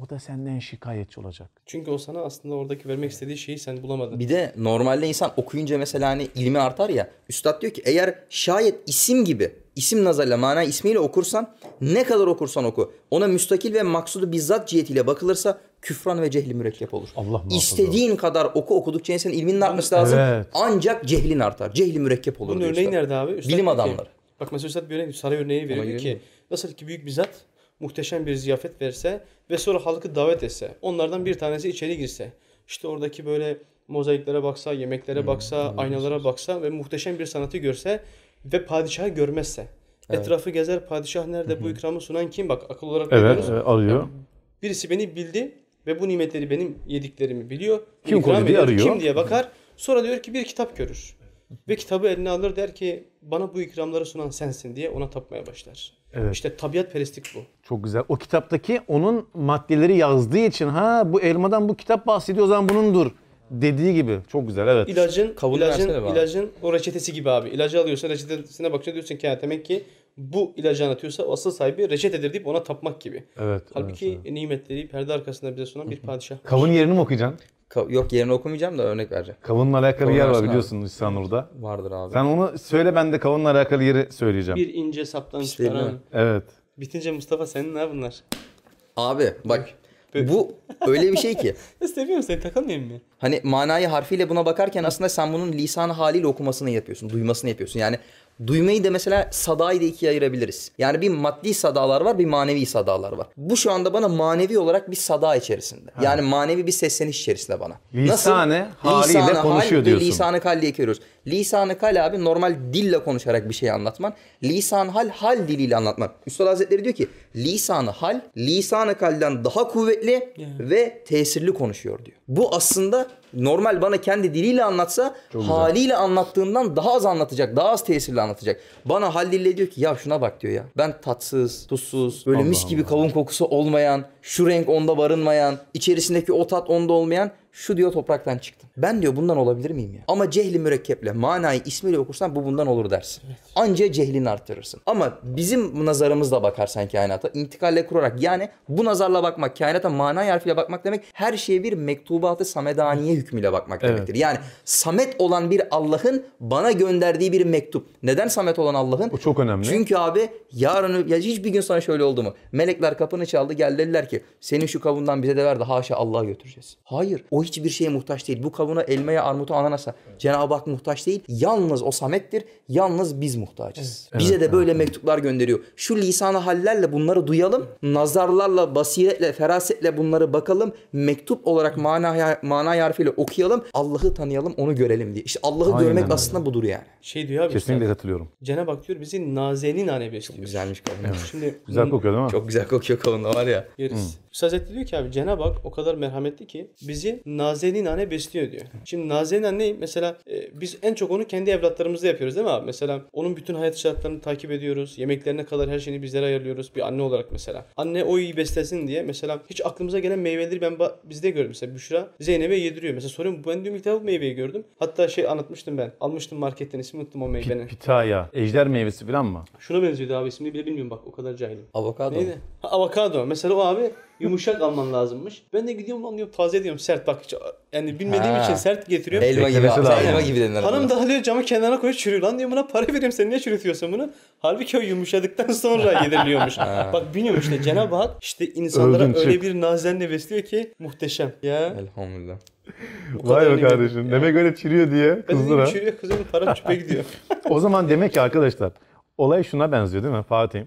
O da senden şikayetçi olacak. Çünkü o sana aslında oradaki vermek istediği şeyi sen bulamadın. Bir de normalde insan okuyunca mesela hani ilmi artar ya. Üstad diyor ki eğer şayet isim gibi isim nazarıyla mana ismiyle okursan ne kadar okursan oku. Ona müstakil ve maksudu bizzat cihetiyle bakılırsa küfran ve cehli mürekkep olur. Allah. İstediğin kadar oku okudukça insanın ilminin artması lazım. Evet. Ancak cehlin artar. Cehli mürekkep olur. Bunun örneği üstad. nerede abi? Üstad Bilim adamları. Bak mesela Üstad bir örnek, saray örneği veriyor ki nasıl ki büyük bir zat muhteşem bir ziyafet verse ve sonra halkı davet etse onlardan bir tanesi içeri girse işte oradaki böyle mozaiklere baksa, yemeklere Hmm, baksa, aynalara baksa ve muhteşem bir sanatı görse ve padişahı görmezse etrafı gezer padişah nerede bu ikramı sunan kim bak akıl olarak Evet, veriyoruz. evet, arıyor. Birisi beni bildi ve bu nimetleri benim yediklerimi biliyor. Kim koydu diye arıyor. Kim diye bakar. Sonra diyor ki bir kitap görür. Ve kitabı eline alır der ki bana bu ikramları sunan sensin diye ona tapmaya başlar. Evet. İşte tabiat perestlik bu. Çok güzel. O kitaptaki onun maddeleri yazdığı için ha bu elmadan bu kitap bahsediyor o zaman bunundur dediği gibi. Çok güzel evet. İlacın, Kavunu ilacın, versene be abi. ilacın o reçetesi gibi abi. İlacı alıyorsa reçetesine bakınca diyorsun ki ha, demek ki bu ilacı anlatıyorsa o asıl sahibi reçetedir deyip ona tapmak gibi. Evet. Halbuki nimetleri perde arkasında bize sunan bir padişah. Kavun yerini mi okuyacaksın? Ka- Yok yerini okumayacağım da örnek vereceğim. Kavunla alakalı Kavun yer var biliyorsun İhsanur'da. Vardır abi. Sen onu söyle ben de kavunla alakalı yeri söyleyeceğim. Bir ince saptan İşte çıkaran. Evet. Bitince Mustafa senin ne bunlar? Abi bak bu öyle bir şey ki *laughs* seviyorum seni takılmayayım mı? Hani manayı harfiyle buna bakarken aslında sen bunun lisan haliyle okumasını yapıyorsun, duymasını yapıyorsun. Yani duymayı da mesela sadayı da ikiye ayırabiliriz. Yani bir maddi sadalar var, bir manevi sadalar var. Bu şu anda bana manevi olarak bir sada içerisinde. Yani manevi bir sesleniş içerisinde bana. Lisane haliyle Lisanı konuşuyor hal diyorsun. Lisanı kal diye görüyoruz. Lisanı kal abi normal dille konuşarak bir şey anlatman. Lisan hal hal diliyle anlatman. Üstad Hazretleri diyor ki lisanı hal lisanı kalden daha kuvvetli ve tesirli konuşuyor diyor. Bu aslında normal bana kendi diliyle anlatsa haliyle anlattığından daha az anlatacak, daha az tesirli anlatacak. Bana hal dille diyor ki ya şuna bak diyor ya. Ben tatsız, tuzsuz, böyle mis gibi kavun kokusu olmayan, şu renk onda barınmayan, içerisindeki o tat onda olmayan şu diyor topraktan çıktım. Ben diyor bundan olabilir miyim ya? Ama cehli mürekkeple, manayı ismiyle okursan bu bundan olur dersin. Anca cehlini arttırırsın. Ama bizim nazarımızla bakarsan kainata, intikalle kurarak yani bu nazarla bakmak, kainata mana harfiyle bakmak demek her şeye bir mektubatı samedaniye hükmüyle bakmak demektir. Yani samet olan bir Allah'ın bana gönderdiği bir mektup. Neden samet olan Allah'ın? O çok önemli. Çünkü abi yarın ya hiçbir gün sana şöyle oldu mu? Melekler kapını çaldı geldi dediler ki senin şu kavundan bize de ver de haşa Allah'a götüreceğiz. Hayır o hiçbir şeye muhtaç değil. Bu kavuna elmaya armuta ananasa Cenab-ı Hak muhtaç değil. Yalnız o samettir. Yalnız biz muhtacız. Bize de böyle mektuplar gönderiyor. Şu lisanı hallerle bunları duyalım. Nazarlarla, basiretle, ferasetle bunları bakalım. Mektup olarak mana, mana harfiyle okuyalım. Allah'ı tanıyalım, onu görelim diye. İşte Allah'ı Aynen görmek öyle. aslında budur yani. Şey diyor abi Kesinlikle Üstad, katılıyorum. Cenab-ı Hak diyor bizi nazenin hane besliyor. Güzelmiş kavun. Şimdi Güzel kokuyor değil mi? Çok güzel kokuyor kavun var ya. yeriz. Üstad Hazretleri diyor ki abi Cenab-ı Hak o kadar merhametli ki bizi nazenin anne besliyor diyor. Şimdi nazenin anne mesela e, biz en çok onu kendi evlatlarımızda yapıyoruz değil mi abi? Mesela onun bütün hayat şartlarını takip ediyoruz. Yemeklerine kadar her şeyini bizlere ayarlıyoruz bir anne olarak mesela. Anne o iyi beslesin diye mesela hiç aklımıza gelen meyveleri ben bizde gördüm. Mesela Büşra Zeynep'e yediriyor. Mesela soruyorum ben diyorum ilk defa bu meyveyi gördüm. Hatta şey anlatmıştım ben. Almıştım marketten ismi unuttum o meyvenin. Pitaya, ejder meyvesi falan mı? Şuna benziyordu abi ismini bile bilmiyorum bak o kadar cahilim. Avokado. Neydi? Ha, avokado. Mesela o abi yumuşak alman lazımmış. Ben de gidiyorum lan diyorum taze diyorum sert bak hiç, yani bilmediğim Ha. için sert getiriyorum. Elma gibi. Beklemesi lazım. Elma gibi denilen. Hanım da alıyor camı kenarına koyuyor çürüyor lan diyor buna para veriyorum sen niye çürütüyorsun bunu? Halbuki o yumuşadıktan *laughs* sonra yediriliyormuş. Bak bilmiyorum işte Cenab-ı Hak işte insanlara Öldün, öyle çık. bir nazenle besliyor ki muhteşem. Ya Elhamdülillah. Vay be önemli. kardeşim. Demek öyle çürüyor diye ben kızdır dedim ha. çürüyor kızım para çöpe gidiyor. *laughs* O zaman demek ki arkadaşlar olay şuna benziyor değil mi Fatih?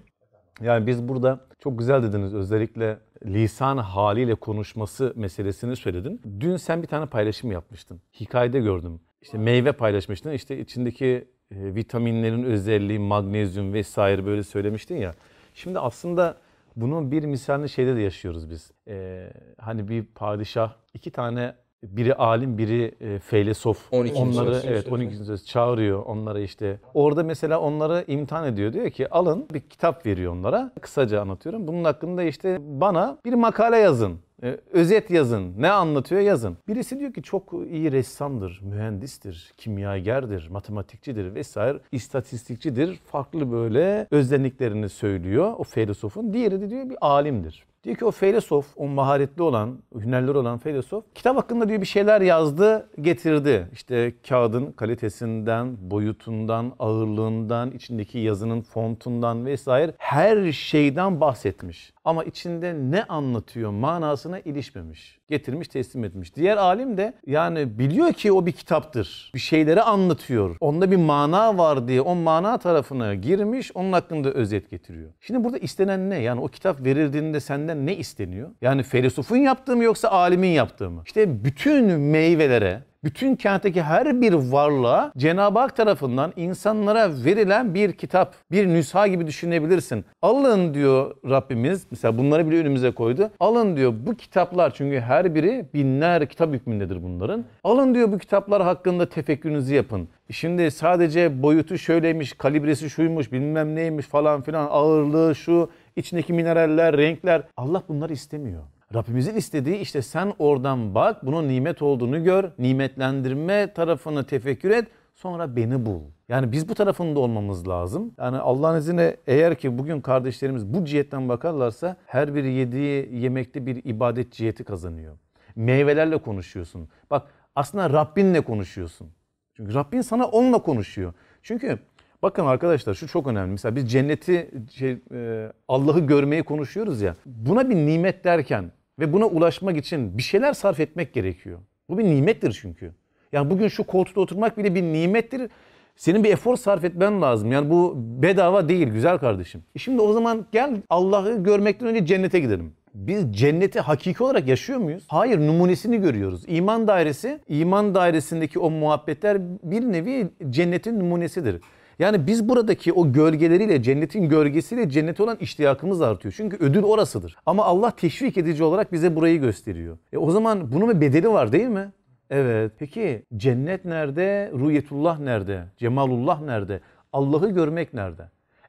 Yani biz burada çok güzel dediniz özellikle lisan haliyle konuşması meselesini söyledin. Dün sen bir tane paylaşım yapmıştın. Hikayede gördüm. İşte meyve paylaşmıştın. İşte içindeki e, vitaminlerin özelliği, magnezyum vesaire böyle söylemiştin ya. Şimdi aslında bunun bir misalini şeyde de yaşıyoruz biz. E, hani bir padişah iki tane biri alim biri e, feylesof. 12. Onları söz. evet 12. söz çağırıyor onlara işte. Orada mesela onları imtihan ediyor. Diyor ki alın bir kitap veriyor onlara. Kısaca anlatıyorum. Bunun hakkında işte bana bir makale yazın. E, özet yazın. Ne anlatıyor yazın. Birisi diyor ki çok iyi ressamdır, mühendistir, kimyagerdir, matematikçidir vesaire, istatistikçidir. Farklı böyle özelliklerini söylüyor o filozofun. Diğeri de diyor bir alimdir. Diyor ki o filozof, o maharetli olan, hünerli olan filozof kitap hakkında diyor bir şeyler yazdı, getirdi. İşte kağıdın kalitesinden, boyutundan, ağırlığından, içindeki yazının fontundan vesaire her şeyden bahsetmiş. Ama içinde ne anlatıyor manasına ilişmemiş. Getirmiş teslim etmiş. Diğer alim de yani biliyor ki o bir kitaptır. Bir şeyleri anlatıyor. Onda bir mana var diye o mana tarafına girmiş. Onun hakkında özet getiriyor. Şimdi burada istenen ne? Yani o kitap verildiğinde senden ne isteniyor? Yani filozofun yaptığı mı yoksa alimin yaptığı mı? İşte bütün meyvelere, bütün kentteki her bir varlığa Cenab-ı Hak tarafından insanlara verilen bir kitap, bir nüsha gibi düşünebilirsin. Alın diyor Rabbimiz, mesela bunları bile önümüze koydu. Alın diyor bu kitaplar çünkü her biri binler kitap hükmündedir bunların. Alın diyor bu kitaplar hakkında tefekkürünüzü yapın. Şimdi sadece boyutu şöyleymiş, kalibresi şuymuş, bilmem neymiş falan filan, ağırlığı şu, içindeki mineraller, renkler. Allah bunları istemiyor. Rabbimizin istediği işte sen oradan bak, bunun nimet olduğunu gör, nimetlendirme tarafını tefekkür et, sonra beni bul. Yani biz bu tarafında olmamız lazım. Yani Allah'ın izniyle eğer ki bugün kardeşlerimiz bu cihetten bakarlarsa her bir yediği yemekte bir ibadet ciheti kazanıyor. Meyvelerle konuşuyorsun. Bak aslında Rabbinle konuşuyorsun. Çünkü Rabbin sana onunla konuşuyor. Çünkü bakın arkadaşlar şu çok önemli. Mesela biz cenneti şey, e, Allah'ı görmeyi konuşuyoruz ya. Buna bir nimet derken ve buna ulaşmak için bir şeyler sarf etmek gerekiyor. Bu bir nimettir çünkü. Yani bugün şu koltukta oturmak bile bir nimettir. Senin bir efor sarf etmen lazım. Yani bu bedava değil güzel kardeşim. E şimdi o zaman gel Allah'ı görmekten önce cennete gidelim. Biz cenneti hakiki olarak yaşıyor muyuz? Hayır, numunesini görüyoruz. İman dairesi, iman dairesindeki o muhabbetler bir nevi cennetin numunesidir. Yani biz buradaki o gölgeleriyle, cennetin gölgesiyle cennete olan iştiyakımız artıyor. Çünkü ödül orasıdır. Ama Allah teşvik edici olarak bize burayı gösteriyor. E o zaman bunun bir bedeli var değil mi? Evet. Peki cennet nerede? Ruhiyetullah nerede? Cemalullah nerede? Allah'ı görmek nerede?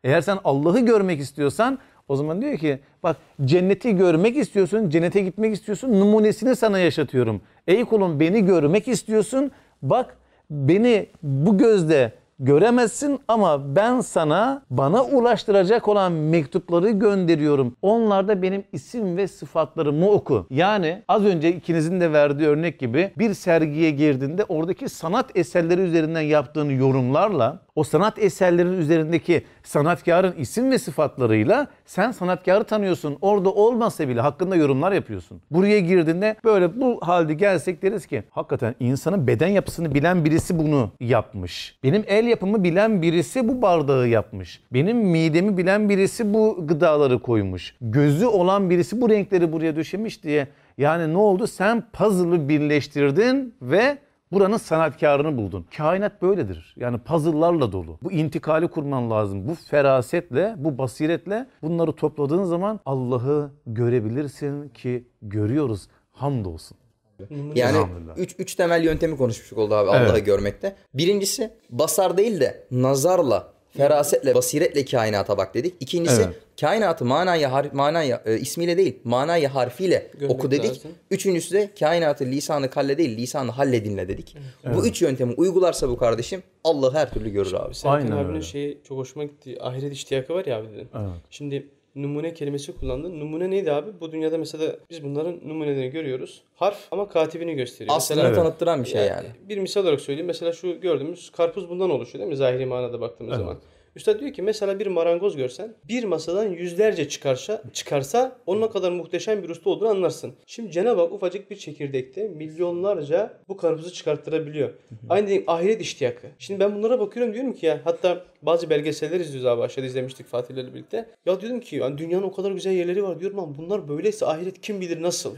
Eğer sen Allah'ı görmek istiyorsan o zaman diyor ki bak cenneti görmek istiyorsun, cennete gitmek istiyorsun, numunesini sana yaşatıyorum. Ey kulum beni görmek istiyorsun, bak beni bu gözle göremezsin ama ben sana bana ulaştıracak olan mektupları gönderiyorum. Onlarda benim isim ve sıfatlarımı oku. Yani az önce ikinizin de verdiği örnek gibi bir sergiye girdiğinde oradaki sanat eserleri üzerinden yaptığın yorumlarla o sanat eserlerinin üzerindeki sanatkarın isim ve sıfatlarıyla sen sanatkarı tanıyorsun. Orada olmasa bile hakkında yorumlar yapıyorsun. Buraya girdiğinde böyle bu halde gelsek deriz ki hakikaten insanın beden yapısını bilen birisi bunu yapmış. Benim el yapımı bilen birisi bu bardağı yapmış. Benim midemi bilen birisi bu gıdaları koymuş. Gözü olan birisi bu renkleri buraya döşemiş diye. Yani ne oldu? Sen puzzle'ı birleştirdin ve Buranın sanatkarını buldun. Kainat böyledir. Yani puzzle'larla dolu. Bu intikali kurman lazım. Bu ferasetle, bu basiretle bunları topladığın zaman Allah'ı görebilirsin ki görüyoruz. Hamdolsun. Yani Elhamdülillah. 3 üç temel yöntemi konuşmuştuk oldu abi Allah'ı Evet. görmekte. Birincisi basar değil de nazarla, ferasetle, basiretle kainata bak dedik. İkincisi Evet. kainatı manaya, har- manaya e, ismiyle değil, manaya harfiyle Görmek oku dedik. lazım. Üçüncüsü de kainatı lisanı kalle değil, lisanı halle dinle dedik. Bu üç yöntemi uygularsa bu kardeşim Allah'ı her türlü görür abi. Serkan Aynen abinin öyle. şeyi çok hoşuma gitti. Ahiret iştiyakı var ya abi dedin. Evet. Şimdi numune kelimesi kullandın. Numune neydi abi? Bu dünyada mesela biz bunların numunelerini görüyoruz. Harf ama katibini gösteriyor. Aslını Mesela- tanıttıran bir şey yani. Bir misal olarak söyleyeyim. Mesela şu gördüğümüz karpuz bundan oluşuyor değil mi? Zahiri manada baktığımız zaman. Üstad diyor ki mesela bir marangoz görsen bir masadan yüzlerce çıkarsa, çıkarsa onun kadar muhteşem bir usta olduğunu anlarsın. Şimdi Cenab-ı Hak ufacık bir çekirdekte milyonlarca bu karpuzu çıkarttırabiliyor. Aynı değil, ahiret iştiyakı. Şimdi ben bunlara bakıyorum diyorum ki ya hatta bazı belgeseller izliyoruz abi aşağıda izlemiştik Fatih'le birlikte. Ya diyordum ki yani dünyanın o kadar güzel yerleri var diyorum ama bunlar böyleyse ahiret kim bilir nasıl?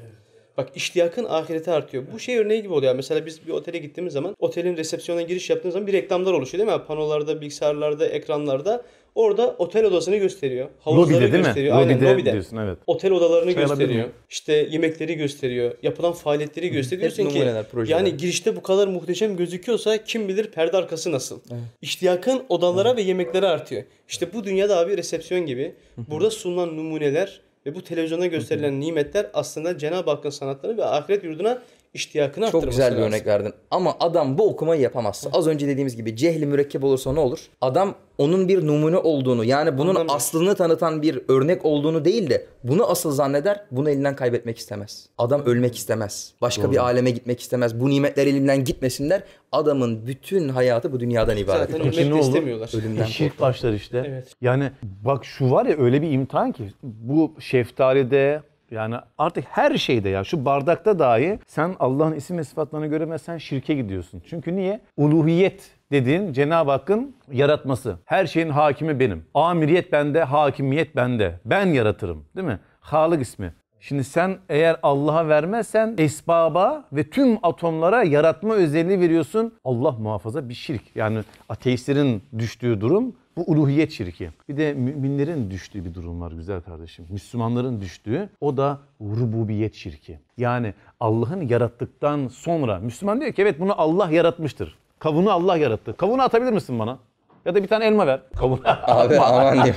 Bak iştiyakın ahirete artıyor. Bu şey örneği gibi oluyor. Mesela biz bir otele gittiğimiz zaman otelin resepsiyona giriş yaptığımız zaman bir reklamlar oluşuyor değil mi? Panolarda, bilgisayarlarda, ekranlarda. Orada otel odasını gösteriyor. Havuzları Lobide değil mi? gösteriyor. Aynen Lobide lobide. diyorsun evet. Otel odalarını Şey alabilir gösteriyor. İşte yemekleri gösteriyor. Yapılan faaliyetleri gösteriyor. Diyorsun ki projeler. yani girişte bu kadar muhteşem gözüküyorsa kim bilir perde arkası nasıl? İştiyakın odalara ve yemeklere artıyor. İşte bu dünyada abi resepsiyon gibi. Burada sunulan numuneler Ve bu televizyonda gösterilen nimetler aslında Cenab-ı Hakk'ın sanatları ve ahiret yurduna iştiyakını Çok güzel bir lazım. örnek verdin. Ama adam bu okumayı yapamazsa. Az önce dediğimiz gibi cehli mürekkep olursa ne olur? Adam onun bir numune olduğunu yani bunun Anlamıyor. aslını tanıtan bir örnek olduğunu değil de bunu asıl zanneder. Bunu elinden kaybetmek istemez. Adam ölmek istemez. Başka bir aleme gitmek istemez. Bu nimetler elimden gitmesinler. Adamın bütün hayatı bu dünyadan ibaret. Zaten ölmek de istemiyorlar. Ölümden Şirk başlar işte. Evet. Yani bak şu var ya öyle bir imtihan ki bu şeftalide yani artık her şeyde ya şu bardakta dahi sen Allah'ın isim ve sıfatlarını göremezsen şirke gidiyorsun. Çünkü niye? Uluhiyet dediğin Cenab-ı Hakk'ın yaratması. Her şeyin hakimi benim. Amiriyet bende, hakimiyet bende. Ben yaratırım değil mi? Halık ismi. Şimdi sen eğer Allah'a vermezsen esbaba ve tüm atomlara yaratma özelliği veriyorsun. Allah muhafaza bir şirk. Yani ateistlerin düştüğü durum bu uluhiyet şirki. Bir de müminlerin düştüğü bir durum var güzel kardeşim. Müslümanların düştüğü o da rububiyet şirki. Yani Allah'ın yarattıktan sonra Müslüman diyor ki evet bunu Allah yaratmıştır. Kavunu Allah yarattı. Kavunu atabilir misin bana? Ya da bir tane elma ver. *laughs* Kavun. Abi aman diyeyim.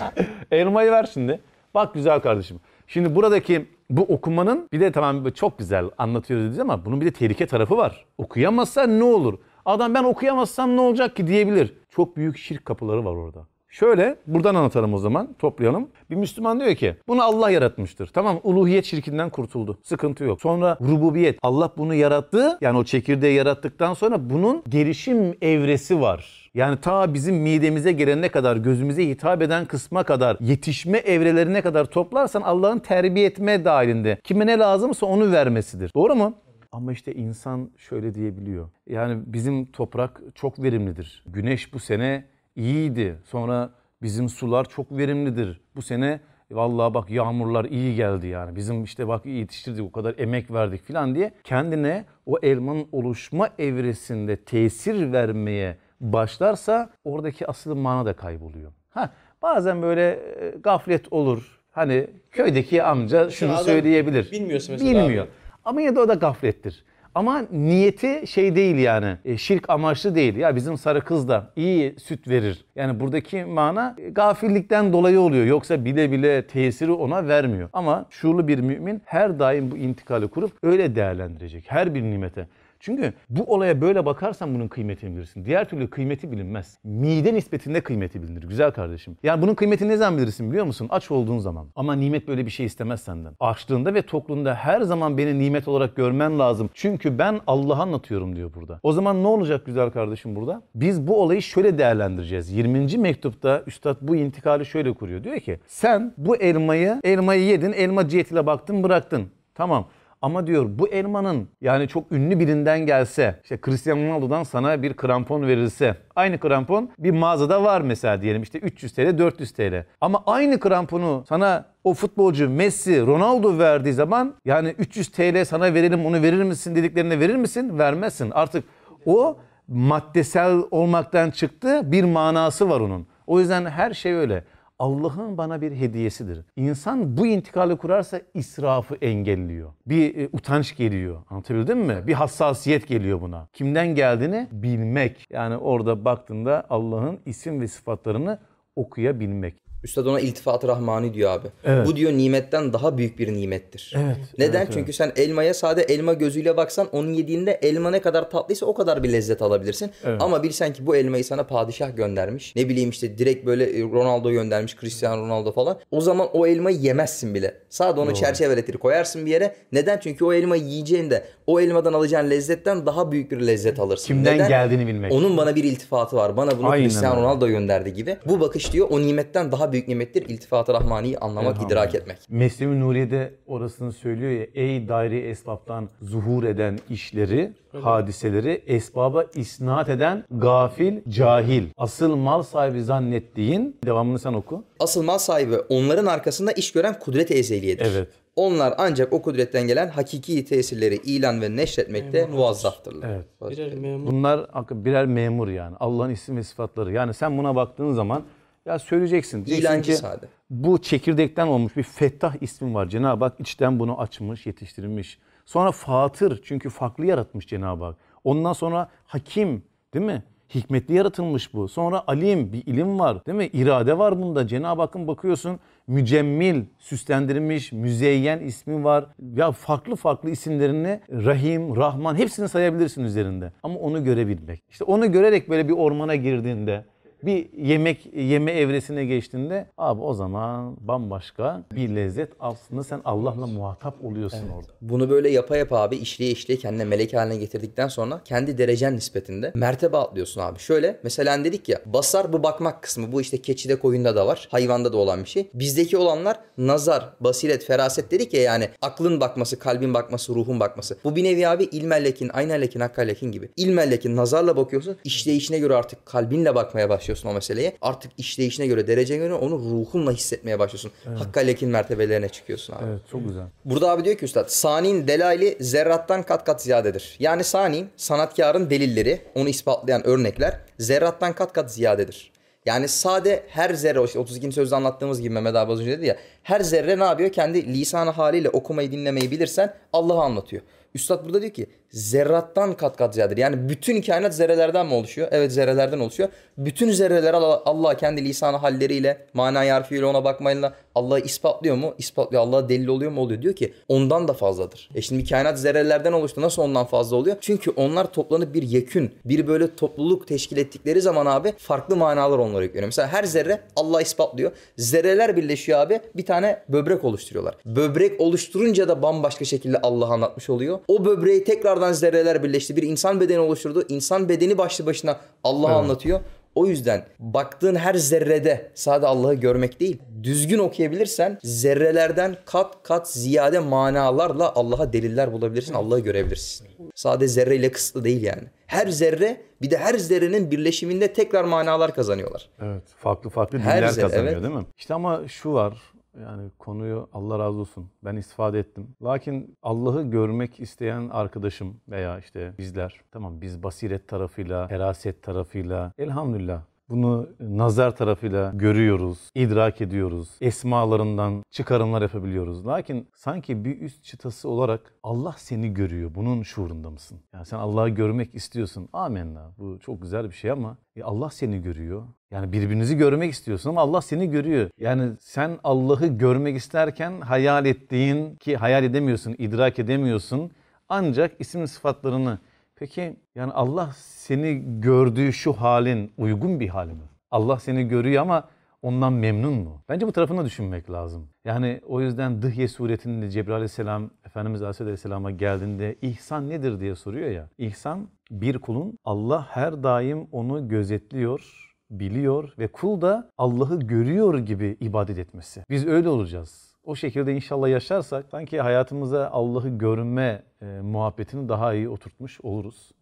Elmayı ver şimdi. Bak güzel kardeşim. Şimdi buradaki bu okumanın bir de tamam çok güzel anlatıyoruz dediniz ama bunun bir de tehlike tarafı var. Okuyamazsan ne olur? Adam ben okuyamazsam ne olacak ki diyebilir. Çok büyük şirk kapıları var orada. Şöyle buradan anlatalım o zaman toplayalım. Bir Müslüman diyor ki bunu Allah yaratmıştır. Tamam uluhiyet şirkinden kurtuldu. Sıkıntı yok. Sonra rububiyet. Allah bunu yarattı. Yani o çekirdeği yarattıktan sonra bunun gelişim evresi var. Yani ta bizim midemize gelene kadar, gözümüze hitap eden kısma kadar, yetişme evrelerine kadar toplarsan Allah'ın terbiye etme dahilinde. Kime ne lazımsa onu vermesidir. Doğru mu? Ama işte insan şöyle diyebiliyor. Yani bizim toprak çok verimlidir. Güneş bu sene iyiydi. Sonra bizim sular çok verimlidir. Bu sene vallahi bak yağmurlar iyi geldi yani. Bizim işte bak yetiştirdik o kadar emek verdik falan diye kendine o elmanın oluşma evresinde tesir vermeye başlarsa oradaki asıl mana da kayboluyor. Ha bazen böyle e, gaflet olur. Hani köydeki amca şunu adam söyleyebilir. bilmiyorsa mesela Bilmiyor. abi. Ama yine de o da gaflettir. Ama niyeti şey değil yani e, şirk amaçlı değil. Ya bizim sarı kız da iyi süt verir. Yani buradaki mana e, gafillikten dolayı oluyor. Yoksa bile bile tesiri ona vermiyor. Ama şuurlu bir mümin her daim bu intikali kurup öyle değerlendirecek. Her bir nimete. Çünkü bu olaya böyle bakarsan bunun kıymetini bilirsin. Diğer türlü kıymeti bilinmez. Mide nispetinde kıymeti bilinir güzel kardeşim. Yani bunun kıymetini ne zaman bilirsin biliyor musun? Aç olduğun zaman. Ama nimet böyle bir şey istemez senden. Açlığında ve tokluğunda her zaman beni nimet olarak görmen lazım. Çünkü ben Allah'a anlatıyorum diyor burada. O zaman ne olacak güzel kardeşim burada? Biz bu olayı şöyle değerlendireceğiz. 20. mektupta üstad bu intikali şöyle kuruyor. Diyor ki sen bu elmayı, elmayı yedin, elma cihetine baktın bıraktın. Tamam. Ama diyor bu elmanın yani çok ünlü birinden gelse işte Cristiano Ronaldo'dan sana bir krampon verilse aynı krampon bir mağazada var mesela diyelim işte 300 TL 400 TL. Ama aynı kramponu sana o futbolcu Messi Ronaldo verdiği zaman yani 300 TL sana verelim onu verir misin dediklerine verir misin? Vermezsin. Artık o maddesel olmaktan çıktı bir manası var onun. O yüzden her şey öyle. Allah'ın bana bir hediyesidir. İnsan bu intikali kurarsa israfı engelliyor. Bir e, utanç geliyor. Anlatabildim mi? Bir hassasiyet geliyor buna. Kimden geldiğini bilmek. Yani orada baktığında Allah'ın isim ve sıfatlarını okuyabilmek. Üstad ona iltifat-ı rahmani diyor abi. Evet. Bu diyor nimetten daha büyük bir nimettir. Evet, Neden? evet, Çünkü sen elmaya sade elma gözüyle baksan onun yediğinde elma ne kadar tatlıysa o kadar bir lezzet alabilirsin. Ama bilsen ki bu elmayı sana padişah göndermiş. Ne bileyim işte direkt böyle e, Ronaldo göndermiş, Cristiano Ronaldo falan. O zaman o elmayı yemezsin bile. Sade onu çerçeveletir koyarsın bir yere. Neden? Çünkü o elmayı yiyeceğinde o elmadan alacağın lezzetten daha büyük bir lezzet alırsın. Kimden Neden? geldiğini bilmek. Onun bana bir iltifatı var. Bana bunu Aynen Cristiano öyle. Ronaldo gönderdi gibi. Bu bakış diyor o nimetten daha büyük nimettir. İltifat-ı Rahmani'yi anlamak, idrak etmek. Mesnevi Nuriye'de orasını söylüyor ya ey daire esbaptan zuhur eden işleri, hadiseleri esbaba isnat eden gafil, cahil. Asıl mal sahibi zannettiğin, devamını sen oku. Asıl mal sahibi onların arkasında iş gören kudret-i ezeliyedir. Evet. Onlar ancak o kudretten gelen hakiki tesirleri ilan ve neşretmekte muvazzaftırlar. Evet. Birer memur. Bunlar birer memur yani. Allah'ın isim ve sıfatları. Yani sen buna baktığın zaman ya söyleyeceksin. Diyeceksin İlancı ki, sade. Bu çekirdekten olmuş bir Fettah ismi var. Cenab-ı Hak içten bunu açmış, yetiştirmiş. Sonra Fatır çünkü farklı yaratmış Cenab-ı Hak. Ondan sonra Hakim değil mi? Hikmetli yaratılmış bu. Sonra alim bir ilim var değil mi? İrade var bunda. Cenab-ı Hakk'ın bakıyorsun mücemmil, süslendirilmiş, müzeyyen ismi var. Ya farklı farklı isimlerini Rahim, Rahman hepsini sayabilirsin üzerinde. Ama onu görebilmek. İşte onu görerek böyle bir ormana girdiğinde bir yemek yeme evresine geçtiğinde abi o zaman bambaşka bir lezzet aslında sen Allah'la muhatap oluyorsun orada. Bunu böyle yapa yapa abi işleye işleye kendine melek haline getirdikten sonra kendi derecen nispetinde mertebe atlıyorsun abi. Şöyle mesela hani dedik ya basar bu bakmak kısmı bu işte keçide koyunda da var hayvanda da olan bir şey. Bizdeki olanlar nazar, basiret, feraset dedik ya yani aklın bakması, kalbin bakması, ruhun bakması. Bu bir nevi abi ilmellekin, aynellekin, hakkallekin gibi. İlmellekin nazarla bakıyorsun işleyişine göre artık kalbinle bakmaya başlıyorsun o meseleye. Artık işleyişine göre, derecene göre onu ruhunla hissetmeye başlıyorsun. Hakkallekin mertebelerine çıkıyorsun abi. Evet çok güzel. Burada abi diyor ki üstad sani'nin delaili zerrattan kat kat ziyadedir. Yani sani sanatkarın delilleri onu ispatlayan örnekler zerrattan kat kat ziyadedir. Yani sade her zerre işte 32. sözde anlattığımız gibi Mehmet abi az önce dedi ya her zerre ne yapıyor? Kendi lisanı haliyle okumayı dinlemeyi bilirsen Allah'ı anlatıyor. Üstad burada diyor ki zerrattan kat kat ziyadedir. Yani bütün kainat zerrelerden mi oluşuyor? Evet zerrelerden oluşuyor. Bütün zerreler Allah, Allah kendi lisanı halleriyle, mana harfiyle ona bakmayla Allah'ı ispatlıyor mu? İspatlıyor. Allah'a delil oluyor mu? Oluyor. Diyor ki ondan da fazladır. E şimdi kainat zerrelerden oluştu. Nasıl ondan fazla oluyor? Çünkü onlar toplanıp bir yekün, bir böyle topluluk teşkil ettikleri zaman abi farklı manalar onlara yükleniyor. Mesela her zerre Allah ispatlıyor. Zerreler birleşiyor abi bir tane böbrek oluşturuyorlar. Böbrek oluşturunca da bambaşka şekilde Allah'ı anlatmış oluyor. O böbreği tekrardan zerreler birleşti. Bir insan bedeni oluşturdu. İnsan bedeni başlı başına Allah'ı anlatıyor. O yüzden baktığın her zerrede sadece Allah'ı görmek değil, düzgün okuyabilirsen zerrelerden kat kat ziyade manalarla Allah'a deliller bulabilirsin, Allah'ı görebilirsin. Sadece zerreyle kısıtlı değil yani. Her zerre bir de her zerrenin birleşiminde tekrar manalar kazanıyorlar. Evet. Farklı farklı Her zer- kazanıyor evet. değil mi? İşte ama şu var. Yani konuyu Allah razı olsun. Ben istifade ettim. Lakin Allah'ı görmek isteyen arkadaşım veya işte bizler tamam biz basiret tarafıyla, feraset tarafıyla elhamdülillah bunu nazar tarafıyla görüyoruz, idrak ediyoruz. Esmalarından çıkarımlar yapabiliyoruz. Lakin sanki bir üst çıtası olarak Allah seni görüyor. Bunun şuurunda mısın? Yani sen Allah'ı görmek istiyorsun. Amenna. Bu çok güzel bir şey ama e, Allah seni görüyor. Yani birbirinizi görmek istiyorsun ama Allah seni görüyor. Yani sen Allah'ı görmek isterken hayal ettiğin ki hayal edemiyorsun, idrak edemiyorsun. Ancak isim sıfatlarını Peki yani Allah seni gördüğü şu halin uygun bir hal mi? Allah seni görüyor ama ondan memnun mu? Bence bu tarafını düşünmek lazım. Yani o yüzden Dıhye suretinde Cebrail aleyhisselam Efendimiz aleyhisselama geldiğinde ihsan nedir diye soruyor ya. İhsan bir kulun Allah her daim onu gözetliyor, biliyor ve kul da Allah'ı görüyor gibi ibadet etmesi. Biz öyle olacağız. O şekilde inşallah yaşarsak sanki hayatımıza Allah'ı görme e, muhabbetini daha iyi oturtmuş oluruz.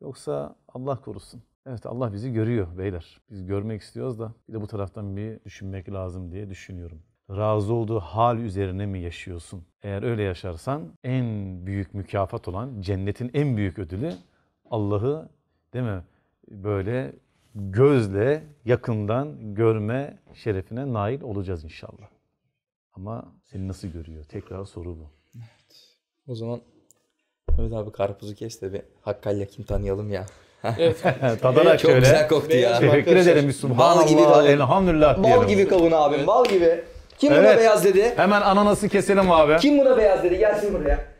Yoksa Allah korusun. Evet Allah bizi görüyor beyler. Biz görmek istiyoruz da bir de bu taraftan bir düşünmek lazım diye düşünüyorum. Razı olduğu hal üzerine mi yaşıyorsun? Eğer öyle yaşarsan en büyük mükafat olan cennetin en büyük ödülü Allah'ı değil mi? Böyle gözle yakından görme şerefine nail olacağız inşallah. Ama seni nasıl görüyor? Tekrar soru bu. O zaman Evet abi karpuzu kes de bir Hakkıyla kim tanıyalım ya. *laughs* Evet. *laughs* Tadarak Çok şöyle. güzel koktu ya. Teşekkür ederim. bal Subhanallah. gibi kavun. Elhamdülillah Bal diyelim. gibi kavun abi, bal gibi. Kim buna Evet. beyaz dedi? Hemen ananası keselim abi. Kim buna beyaz dedi? Gelsin buraya.